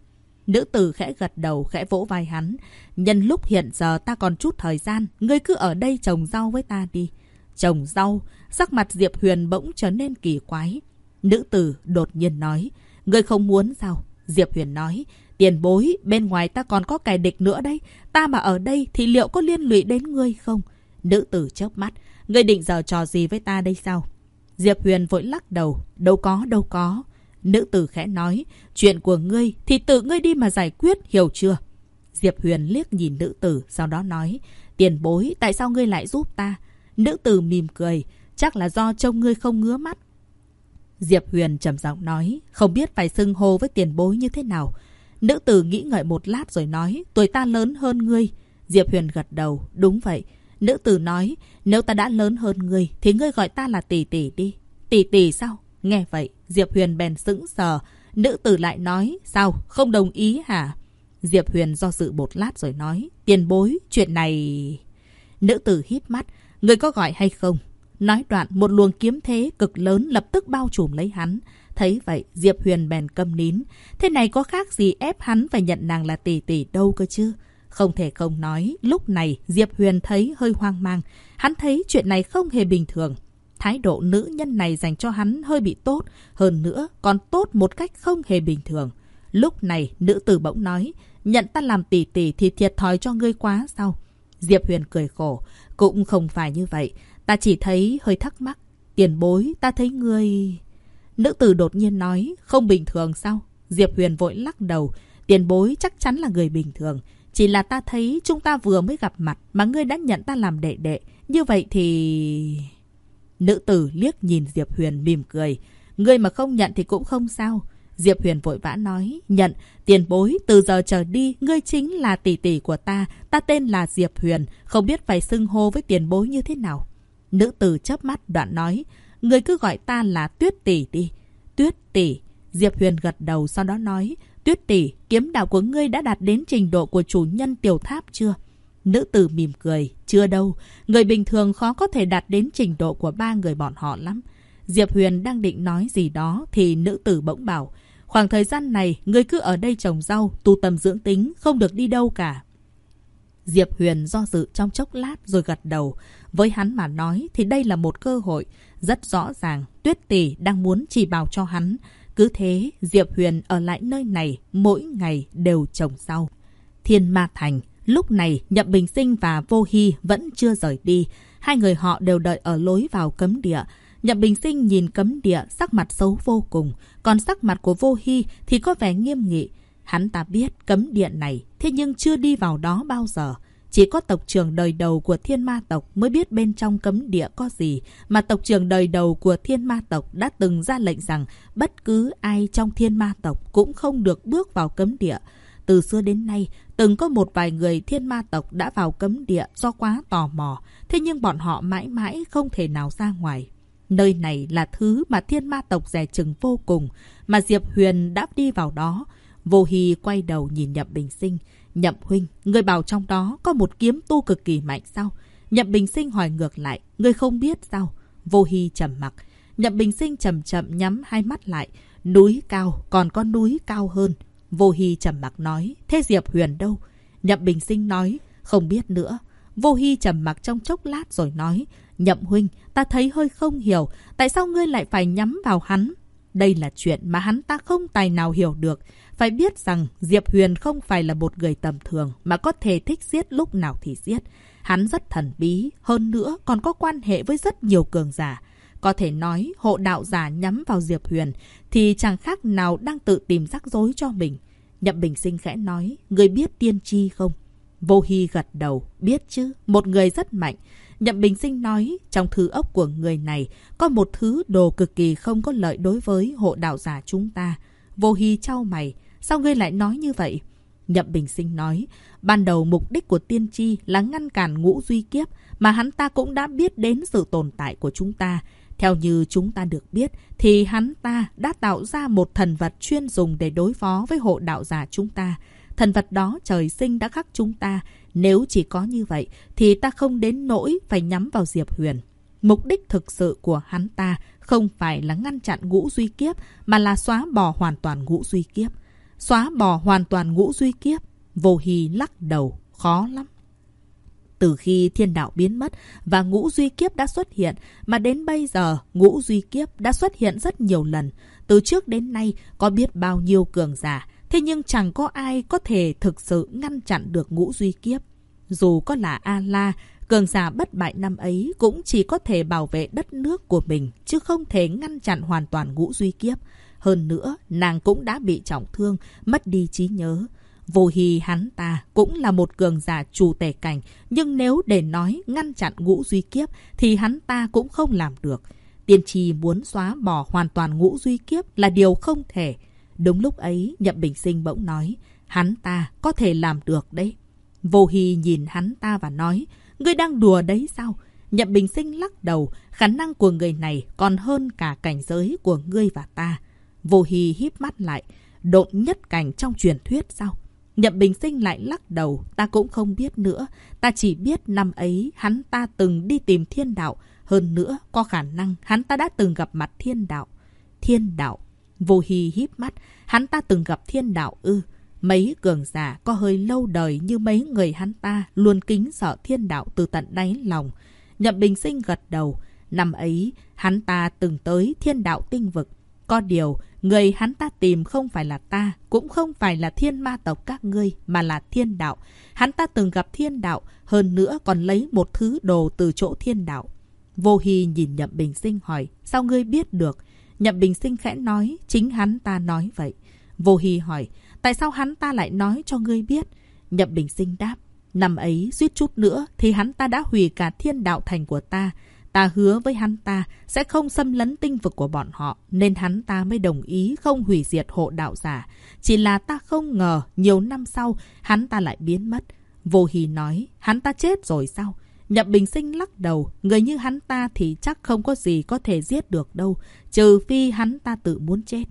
Nữ tử khẽ gật đầu, khẽ vỗ vai hắn. Nhân lúc hiện giờ ta còn chút thời gian, ngươi cứ ở đây trồng rau với ta đi. Trồng rau, sắc mặt Diệp Huyền bỗng trở nên kỳ quái. Nữ tử đột nhiên nói, ngươi không muốn sao? Diệp Huyền nói, tiền bối, bên ngoài ta còn có kẻ địch nữa đấy. Ta mà ở đây thì liệu có liên lụy đến ngươi không? Nữ tử chớp mắt, ngươi định giờ trò gì với ta đây sao? Diệp Huyền vội lắc đầu, đâu có, đâu có. Nữ tử khẽ nói, chuyện của ngươi thì tự ngươi đi mà giải quyết, hiểu chưa? Diệp Huyền liếc nhìn nữ tử, sau đó nói, tiền bối, tại sao ngươi lại giúp ta? Nữ tử mỉm cười, chắc là do trông ngươi không ngứa mắt. Diệp Huyền trầm giọng nói, không biết phải xưng hô với tiền bối như thế nào. Nữ tử nghĩ ngợi một lát rồi nói, tuổi ta lớn hơn ngươi. Diệp Huyền gật đầu, đúng vậy. Nữ tử nói, nếu ta đã lớn hơn ngươi, thì ngươi gọi ta là tỷ tỷ đi. Tỷ tỷ sao? Nghe vậy, Diệp Huyền bèn sững sờ. Nữ tử lại nói, sao, không đồng ý hả? Diệp Huyền do dự một lát rồi nói, tiền bối, chuyện này... Nữ tử híp mắt, người có gọi hay không? Nói đoạn, một luồng kiếm thế cực lớn lập tức bao trùm lấy hắn. Thấy vậy, Diệp Huyền bèn câm nín. Thế này có khác gì ép hắn phải nhận nàng là tỷ tỷ đâu cơ chứ? Không thể không nói, lúc này Diệp Huyền thấy hơi hoang mang. Hắn thấy chuyện này không hề bình thường. Thái độ nữ nhân này dành cho hắn hơi bị tốt, hơn nữa còn tốt một cách không hề bình thường. Lúc này, nữ tử bỗng nói, nhận ta làm tỷ tỷ thì thiệt thòi cho ngươi quá sao? Diệp Huyền cười khổ, cũng không phải như vậy. Ta chỉ thấy hơi thắc mắc. Tiền bối, ta thấy ngươi... Nữ tử đột nhiên nói, không bình thường sao? Diệp Huyền vội lắc đầu. Tiền bối chắc chắn là người bình thường. Chỉ là ta thấy chúng ta vừa mới gặp mặt mà ngươi đã nhận ta làm đệ đệ. Như vậy thì... Nữ tử liếc nhìn Diệp Huyền mỉm cười. Ngươi mà không nhận thì cũng không sao. Diệp Huyền vội vã nói, nhận, tiền bối, từ giờ trở đi, ngươi chính là tỷ tỷ của ta, ta tên là Diệp Huyền, không biết phải xưng hô với tiền bối như thế nào. Nữ tử chớp mắt đoạn nói, người cứ gọi ta là Tuyết tỷ đi. Tuyết tỷ. Diệp Huyền gật đầu sau đó nói, Tuyết tỷ, kiếm đạo của ngươi đã đạt đến trình độ của chủ nhân tiểu tháp chưa? Nữ tử mỉm cười, chưa đâu, người bình thường khó có thể đạt đến trình độ của ba người bọn họ lắm. Diệp Huyền đang định nói gì đó thì nữ tử bỗng bảo, khoảng thời gian này ngươi cứ ở đây trồng rau, tu tâm dưỡng tính, không được đi đâu cả. Diệp Huyền do dự trong chốc lát rồi gật đầu. Với hắn mà nói thì đây là một cơ hội. Rất rõ ràng, Tuyết Tỷ đang muốn chỉ bảo cho hắn. Cứ thế, Diệp Huyền ở lại nơi này mỗi ngày đều trồng rau. Thiên Ma Thành, lúc này Nhậm Bình Sinh và Vô Hy vẫn chưa rời đi. Hai người họ đều đợi ở lối vào cấm địa. Nhậm Bình Sinh nhìn cấm địa sắc mặt xấu vô cùng. Còn sắc mặt của Vô Hy thì có vẻ nghiêm nghị. Hắn ta biết cấm địa này, thế nhưng chưa đi vào đó bao giờ. Chỉ có tộc trưởng đời đầu của thiên ma tộc mới biết bên trong cấm địa có gì, mà tộc trưởng đời đầu của thiên ma tộc đã từng ra lệnh rằng bất cứ ai trong thiên ma tộc cũng không được bước vào cấm địa. Từ xưa đến nay, từng có một vài người thiên ma tộc đã vào cấm địa do quá tò mò, thế nhưng bọn họ mãi mãi không thể nào ra ngoài. Nơi này là thứ mà thiên ma tộc rẻ chừng vô cùng, mà Diệp Huyền đã đi vào đó. Vô Hy quay đầu nhìn Nhậm Bình Sinh. Nhậm Huynh, người bảo trong đó có một kiếm tu cực kỳ mạnh sao? Nhậm Bình Sinh hỏi ngược lại, người không biết sao? Vô Hy trầm mặc. Nhậm Bình Sinh chậm chậm nhắm hai mắt lại. Núi cao, còn có núi cao hơn. Vô Hy trầm mặc nói, thế Diệp Huyền đâu? Nhậm Bình Sinh nói, không biết nữa. Vô Hy trầm mặc trong chốc lát rồi nói, Nhậm Huynh, ta thấy hơi không hiểu, tại sao ngươi lại phải nhắm vào hắn? Đây là chuyện mà hắn ta không tài nào hiểu được. Phải biết rằng Diệp Huyền không phải là một người tầm thường mà có thể thích giết lúc nào thì giết. Hắn rất thần bí, hơn nữa còn có quan hệ với rất nhiều cường giả. Có thể nói hộ đạo giả nhắm vào Diệp Huyền thì chẳng khác nào đang tự tìm rắc rối cho mình. Nhậm Bình Sinh khẽ nói, người biết tiên tri không? Vô Hy gật đầu, biết chứ, một người rất mạnh. Nhậm Bình Sinh nói, trong thứ ốc của người này có một thứ đồ cực kỳ không có lợi đối với hộ đạo giả chúng ta. Vô Hy trao mày, sao ngươi lại nói như vậy? Nhậm Bình Sinh nói, ban đầu mục đích của tiên tri là ngăn cản ngũ duy kiếp, mà hắn ta cũng đã biết đến sự tồn tại của chúng ta. Theo như chúng ta được biết, thì hắn ta đã tạo ra một thần vật chuyên dùng để đối phó với hộ đạo giả chúng ta. Thần vật đó trời sinh đã khắc chúng ta. Nếu chỉ có như vậy, thì ta không đến nỗi phải nhắm vào Diệp Huyền. Mục đích thực sự của hắn ta không phải là ngăn chặn ngũ duy kiếp, mà là xóa bỏ hoàn toàn ngũ duy kiếp. Xóa bỏ hoàn toàn ngũ duy kiếp, vô hy lắc đầu, khó lắm. Từ khi thiên đạo biến mất và ngũ duy kiếp đã xuất hiện, mà đến bây giờ ngũ duy kiếp đã xuất hiện rất nhiều lần. Từ trước đến nay có biết bao nhiêu cường giả, thế nhưng chẳng có ai có thể thực sự ngăn chặn được ngũ duy kiếp. Dù có là A-La, cường giả bất bại năm ấy cũng chỉ có thể bảo vệ đất nước của mình, chứ không thể ngăn chặn hoàn toàn ngũ duy kiếp. Hơn nữa, nàng cũng đã bị trọng thương, mất đi trí nhớ. Vô hì hắn ta cũng là một cường giả chủ tể cảnh, nhưng nếu để nói ngăn chặn ngũ duy kiếp thì hắn ta cũng không làm được. Tiên tri muốn xóa bỏ hoàn toàn ngũ duy kiếp là điều không thể. Đúng lúc ấy, Nhậm Bình Sinh bỗng nói, hắn ta có thể làm được đấy. Vô Hy nhìn hắn ta và nói, ngươi đang đùa đấy sao? Nhậm Bình Sinh lắc đầu, khả năng của người này còn hơn cả cảnh giới của ngươi và ta. Vô Hy híp mắt lại, độn nhất cảnh trong truyền thuyết sao? Nhậm Bình Sinh lại lắc đầu, ta cũng không biết nữa. Ta chỉ biết năm ấy hắn ta từng đi tìm thiên đạo. Hơn nữa, có khả năng hắn ta đã từng gặp mặt thiên đạo. Thiên đạo. Vô Hy híp mắt, hắn ta từng gặp thiên đạo ư. Mấy cường giả có hơi lâu đời như mấy người hắn ta luôn kính sợ thiên đạo từ tận đáy lòng. Nhậm Bình Sinh gật đầu. Năm ấy, hắn ta từng tới thiên đạo tinh vực. Có điều, người hắn ta tìm không phải là ta, cũng không phải là thiên ma tộc các ngươi, mà là thiên đạo. Hắn ta từng gặp thiên đạo, hơn nữa còn lấy một thứ đồ từ chỗ thiên đạo. Vô Hy nhìn Nhậm Bình Sinh hỏi, sao ngươi biết được? Nhậm Bình Sinh khẽ nói, chính hắn ta nói vậy. Vô Hy hỏi, tại sao hắn ta lại nói cho ngươi biết? Nhậm Bình Sinh đáp, năm ấy suýt chút nữa thì hắn ta đã hủy cả thiên đạo thành của ta. Ta hứa với hắn ta sẽ không xâm lấn tinh vực của bọn họ, nên hắn ta mới đồng ý không hủy diệt hộ đạo giả. Chỉ là ta không ngờ nhiều năm sau hắn ta lại biến mất. Vô Hì nói, hắn ta chết rồi sao? Nhậm Bình Sinh lắc đầu, người như hắn ta thì chắc không có gì có thể giết được đâu, trừ phi hắn ta tự muốn chết.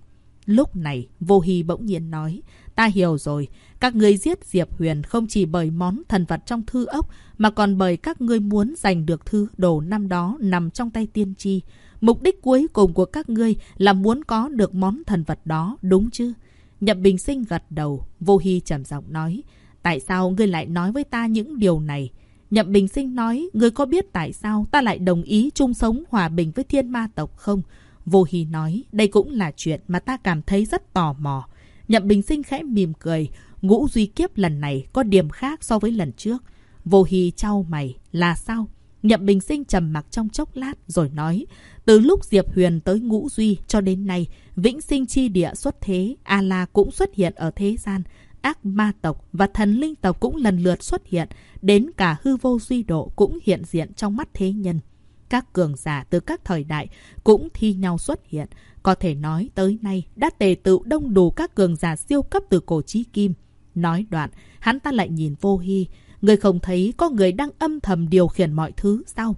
Lúc này, Vô Hy bỗng nhiên nói, ta hiểu rồi, các ngươi giết Diệp Huyền không chỉ bởi món thần vật trong thư ốc, mà còn bởi các ngươi muốn giành được thư đồ năm đó nằm trong tay tiên tri. Mục đích cuối cùng của các ngươi là muốn có được món thần vật đó, đúng chứ? Nhậm Bình Sinh gật đầu, Vô Hy trầm giọng nói, tại sao ngươi lại nói với ta những điều này? Nhậm Bình Sinh nói, ngươi có biết tại sao ta lại đồng ý chung sống hòa bình với thiên ma tộc không? Vô Hy nói, đây cũng là chuyện mà ta cảm thấy rất tò mò. Nhậm Bình Sinh khẽ mỉm cười, ngũ duy kiếp lần này có điểm khác so với lần trước. Vô Hy trao mày, là sao? Nhậm Bình Sinh trầm mặc trong chốc lát rồi nói, từ lúc Diệp Huyền tới ngũ duy cho đến nay, vĩnh sinh chi địa xuất thế, A-La cũng xuất hiện ở thế gian. Ác ma tộc và thần linh tộc cũng lần lượt xuất hiện, đến cả hư vô duy độ cũng hiện diện trong mắt thế nhân. Các cường giả từ các thời đại cũng thi nhau xuất hiện. Có thể nói tới nay đã tề tự đông đủ các cường giả siêu cấp từ cổ chí kim. Nói đoạn, hắn ta lại nhìn vô hy. Người không thấy có người đang âm thầm điều khiển mọi thứ sao?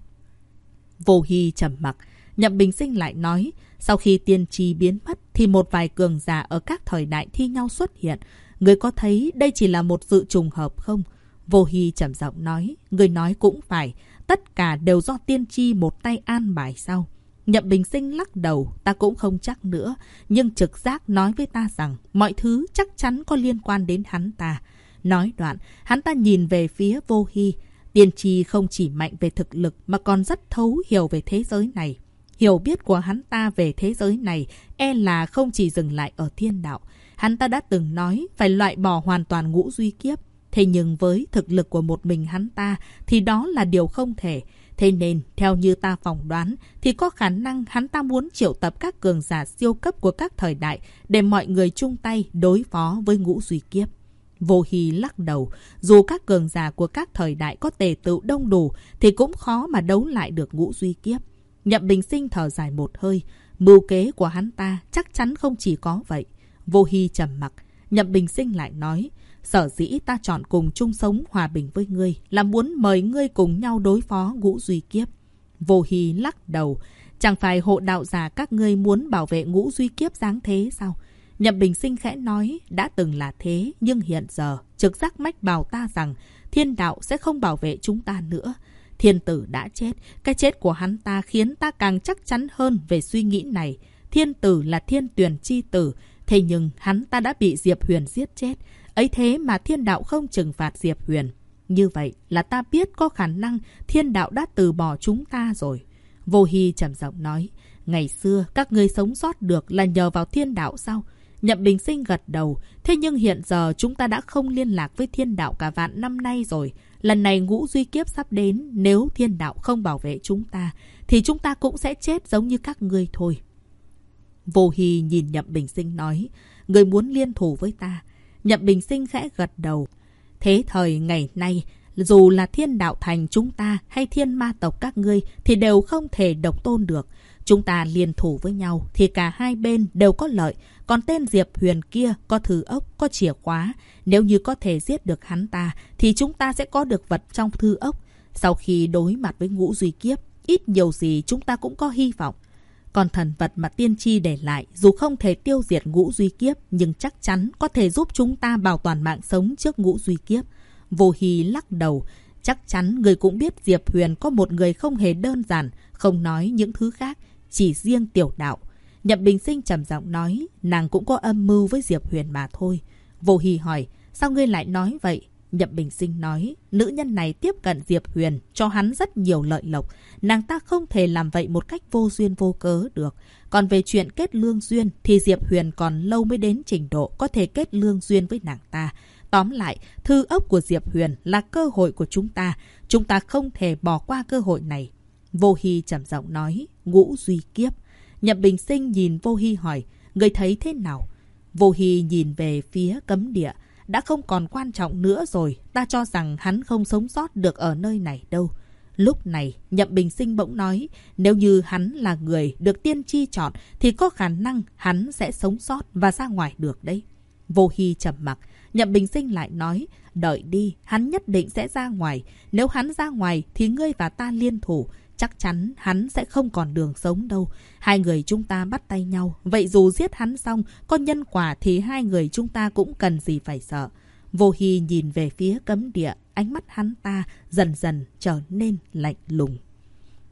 Vô hy trầm mặc. Nhậm Bình Sinh lại nói, sau khi tiên tri biến mất thì một vài cường giả ở các thời đại thi nhau xuất hiện. Người có thấy đây chỉ là một sự trùng hợp không? Vô Hy trầm giọng nói, người nói cũng phải, tất cả đều do tiên tri một tay an bài sau. Nhậm Bình Sinh lắc đầu, ta cũng không chắc nữa, nhưng trực giác nói với ta rằng mọi thứ chắc chắn có liên quan đến hắn ta. Nói đoạn, hắn ta nhìn về phía vô hy. Tiên tri không chỉ mạnh về thực lực mà còn rất thấu hiểu về thế giới này. Hiểu biết của hắn ta về thế giới này e là không chỉ dừng lại ở thiên đạo. Hắn ta đã từng nói phải loại bỏ hoàn toàn ngũ duy kiếp. Thế nhưng với thực lực của một mình hắn ta thì đó là điều không thể. Thế nên, theo như ta phỏng đoán, thì có khả năng hắn ta muốn triệu tập các cường giả siêu cấp của các thời đại để mọi người chung tay đối phó với ngũ duy kiếp. Vô Hy lắc đầu, dù các cường giả của các thời đại có tề tự đông đủ thì cũng khó mà đấu lại được ngũ duy kiếp. Nhậm Bình Sinh thở dài một hơi, mưu kế của hắn ta chắc chắn không chỉ có vậy. Vô Hy trầm mặc, Nhậm Bình Sinh lại nói, Sở dĩ ta chọn cùng chung sống hòa bình với ngươi là muốn mời ngươi cùng nhau đối phó ngũ duy kiếp. Vô Hy lắc đầu. Chẳng phải hộ đạo giả các ngươi muốn bảo vệ ngũ duy kiếp dáng thế sao? Nhậm Bình Sinh khẽ nói, đã từng là thế, nhưng hiện giờ, trực giác mách bảo ta rằng thiên đạo sẽ không bảo vệ chúng ta nữa. Thiên tử đã chết. Cái chết của hắn ta khiến ta càng chắc chắn hơn về suy nghĩ này. Thiên tử là thiên tuyển chi tử. Thế nhưng hắn ta đã bị Diệp Huyền giết chết. Ấy thế mà thiên đạo không trừng phạt Diệp Huyền. Như vậy là ta biết có khả năng thiên đạo đã từ bỏ chúng ta rồi. Vô Hy trầm giọng nói, ngày xưa các ngươi sống sót được là nhờ vào thiên đạo sao? Nhậm Bình Sinh gật đầu, thế nhưng hiện giờ chúng ta đã không liên lạc với thiên đạo cả vạn năm nay rồi. Lần này ngũ duy kiếp sắp đến, nếu thiên đạo không bảo vệ chúng ta, thì chúng ta cũng sẽ chết giống như các ngươi thôi. Vô Hy nhìn Nhậm Bình Sinh nói, người muốn liên thủ với ta. Nhậm Bình Sinh khẽ gật đầu. Thế thời ngày nay, dù là thiên đạo thành chúng ta hay thiên ma tộc các ngươi thì đều không thể độc tôn được. Chúng ta liên thủ với nhau thì cả hai bên đều có lợi. Còn tên Diệp Huyền kia có thư ốc, có chìa khóa. Nếu như có thể giết được hắn ta thì chúng ta sẽ có được vật trong thư ốc. Sau khi đối mặt với ngũ duy kiếp, ít nhiều gì chúng ta cũng có hy vọng. Còn thần vật mà tiên tri để lại dù không thể tiêu diệt ngũ duy kiếp nhưng chắc chắn có thể giúp chúng ta bảo toàn mạng sống trước ngũ duy kiếp. Vô Hy lắc đầu. Chắc chắn người cũng biết Diệp Huyền có một người không hề đơn giản, không nói những thứ khác, chỉ riêng tiểu đạo. Nhậm Bình Sinh trầm giọng nói, nàng cũng có âm mưu với Diệp Huyền mà thôi. Vô Hy hỏi, sao ngươi lại nói vậy? Nhậm Bình Sinh nói, nữ nhân này tiếp cận Diệp Huyền, cho hắn rất nhiều lợi lộc. Nàng ta không thể làm vậy một cách vô duyên vô cớ được. Còn về chuyện kết lương duyên thì Diệp Huyền còn lâu mới đến trình độ có thể kết lương duyên với nàng ta. Tóm lại, thư ốc của Diệp Huyền là cơ hội của chúng ta. Chúng ta không thể bỏ qua cơ hội này. Vô Hy trầm giọng nói, ngũ duy kiếp. Nhậm Bình Sinh nhìn Vô Hy hỏi, người thấy thế nào? Vô Hy nhìn về phía cấm địa. Đã không còn quan trọng nữa rồi, ta cho rằng hắn không sống sót được ở nơi này đâu. Lúc này, Nhậm Bình Sinh bỗng nói, nếu như hắn là người được tiên tri chọn, thì có khả năng hắn sẽ sống sót và ra ngoài được đấy. Vô Hy trầm mặc, Nhậm Bình Sinh lại nói, đợi đi, hắn nhất định sẽ ra ngoài. Nếu hắn ra ngoài thì ngươi và ta liên thủ. Chắc chắn hắn sẽ không còn đường sống đâu. Hai người chúng ta bắt tay nhau. Vậy dù giết hắn xong, có nhân quả thì hai người chúng ta cũng cần gì phải sợ. Vô Hy nhìn về phía cấm địa, ánh mắt hắn ta dần dần trở nên lạnh lùng.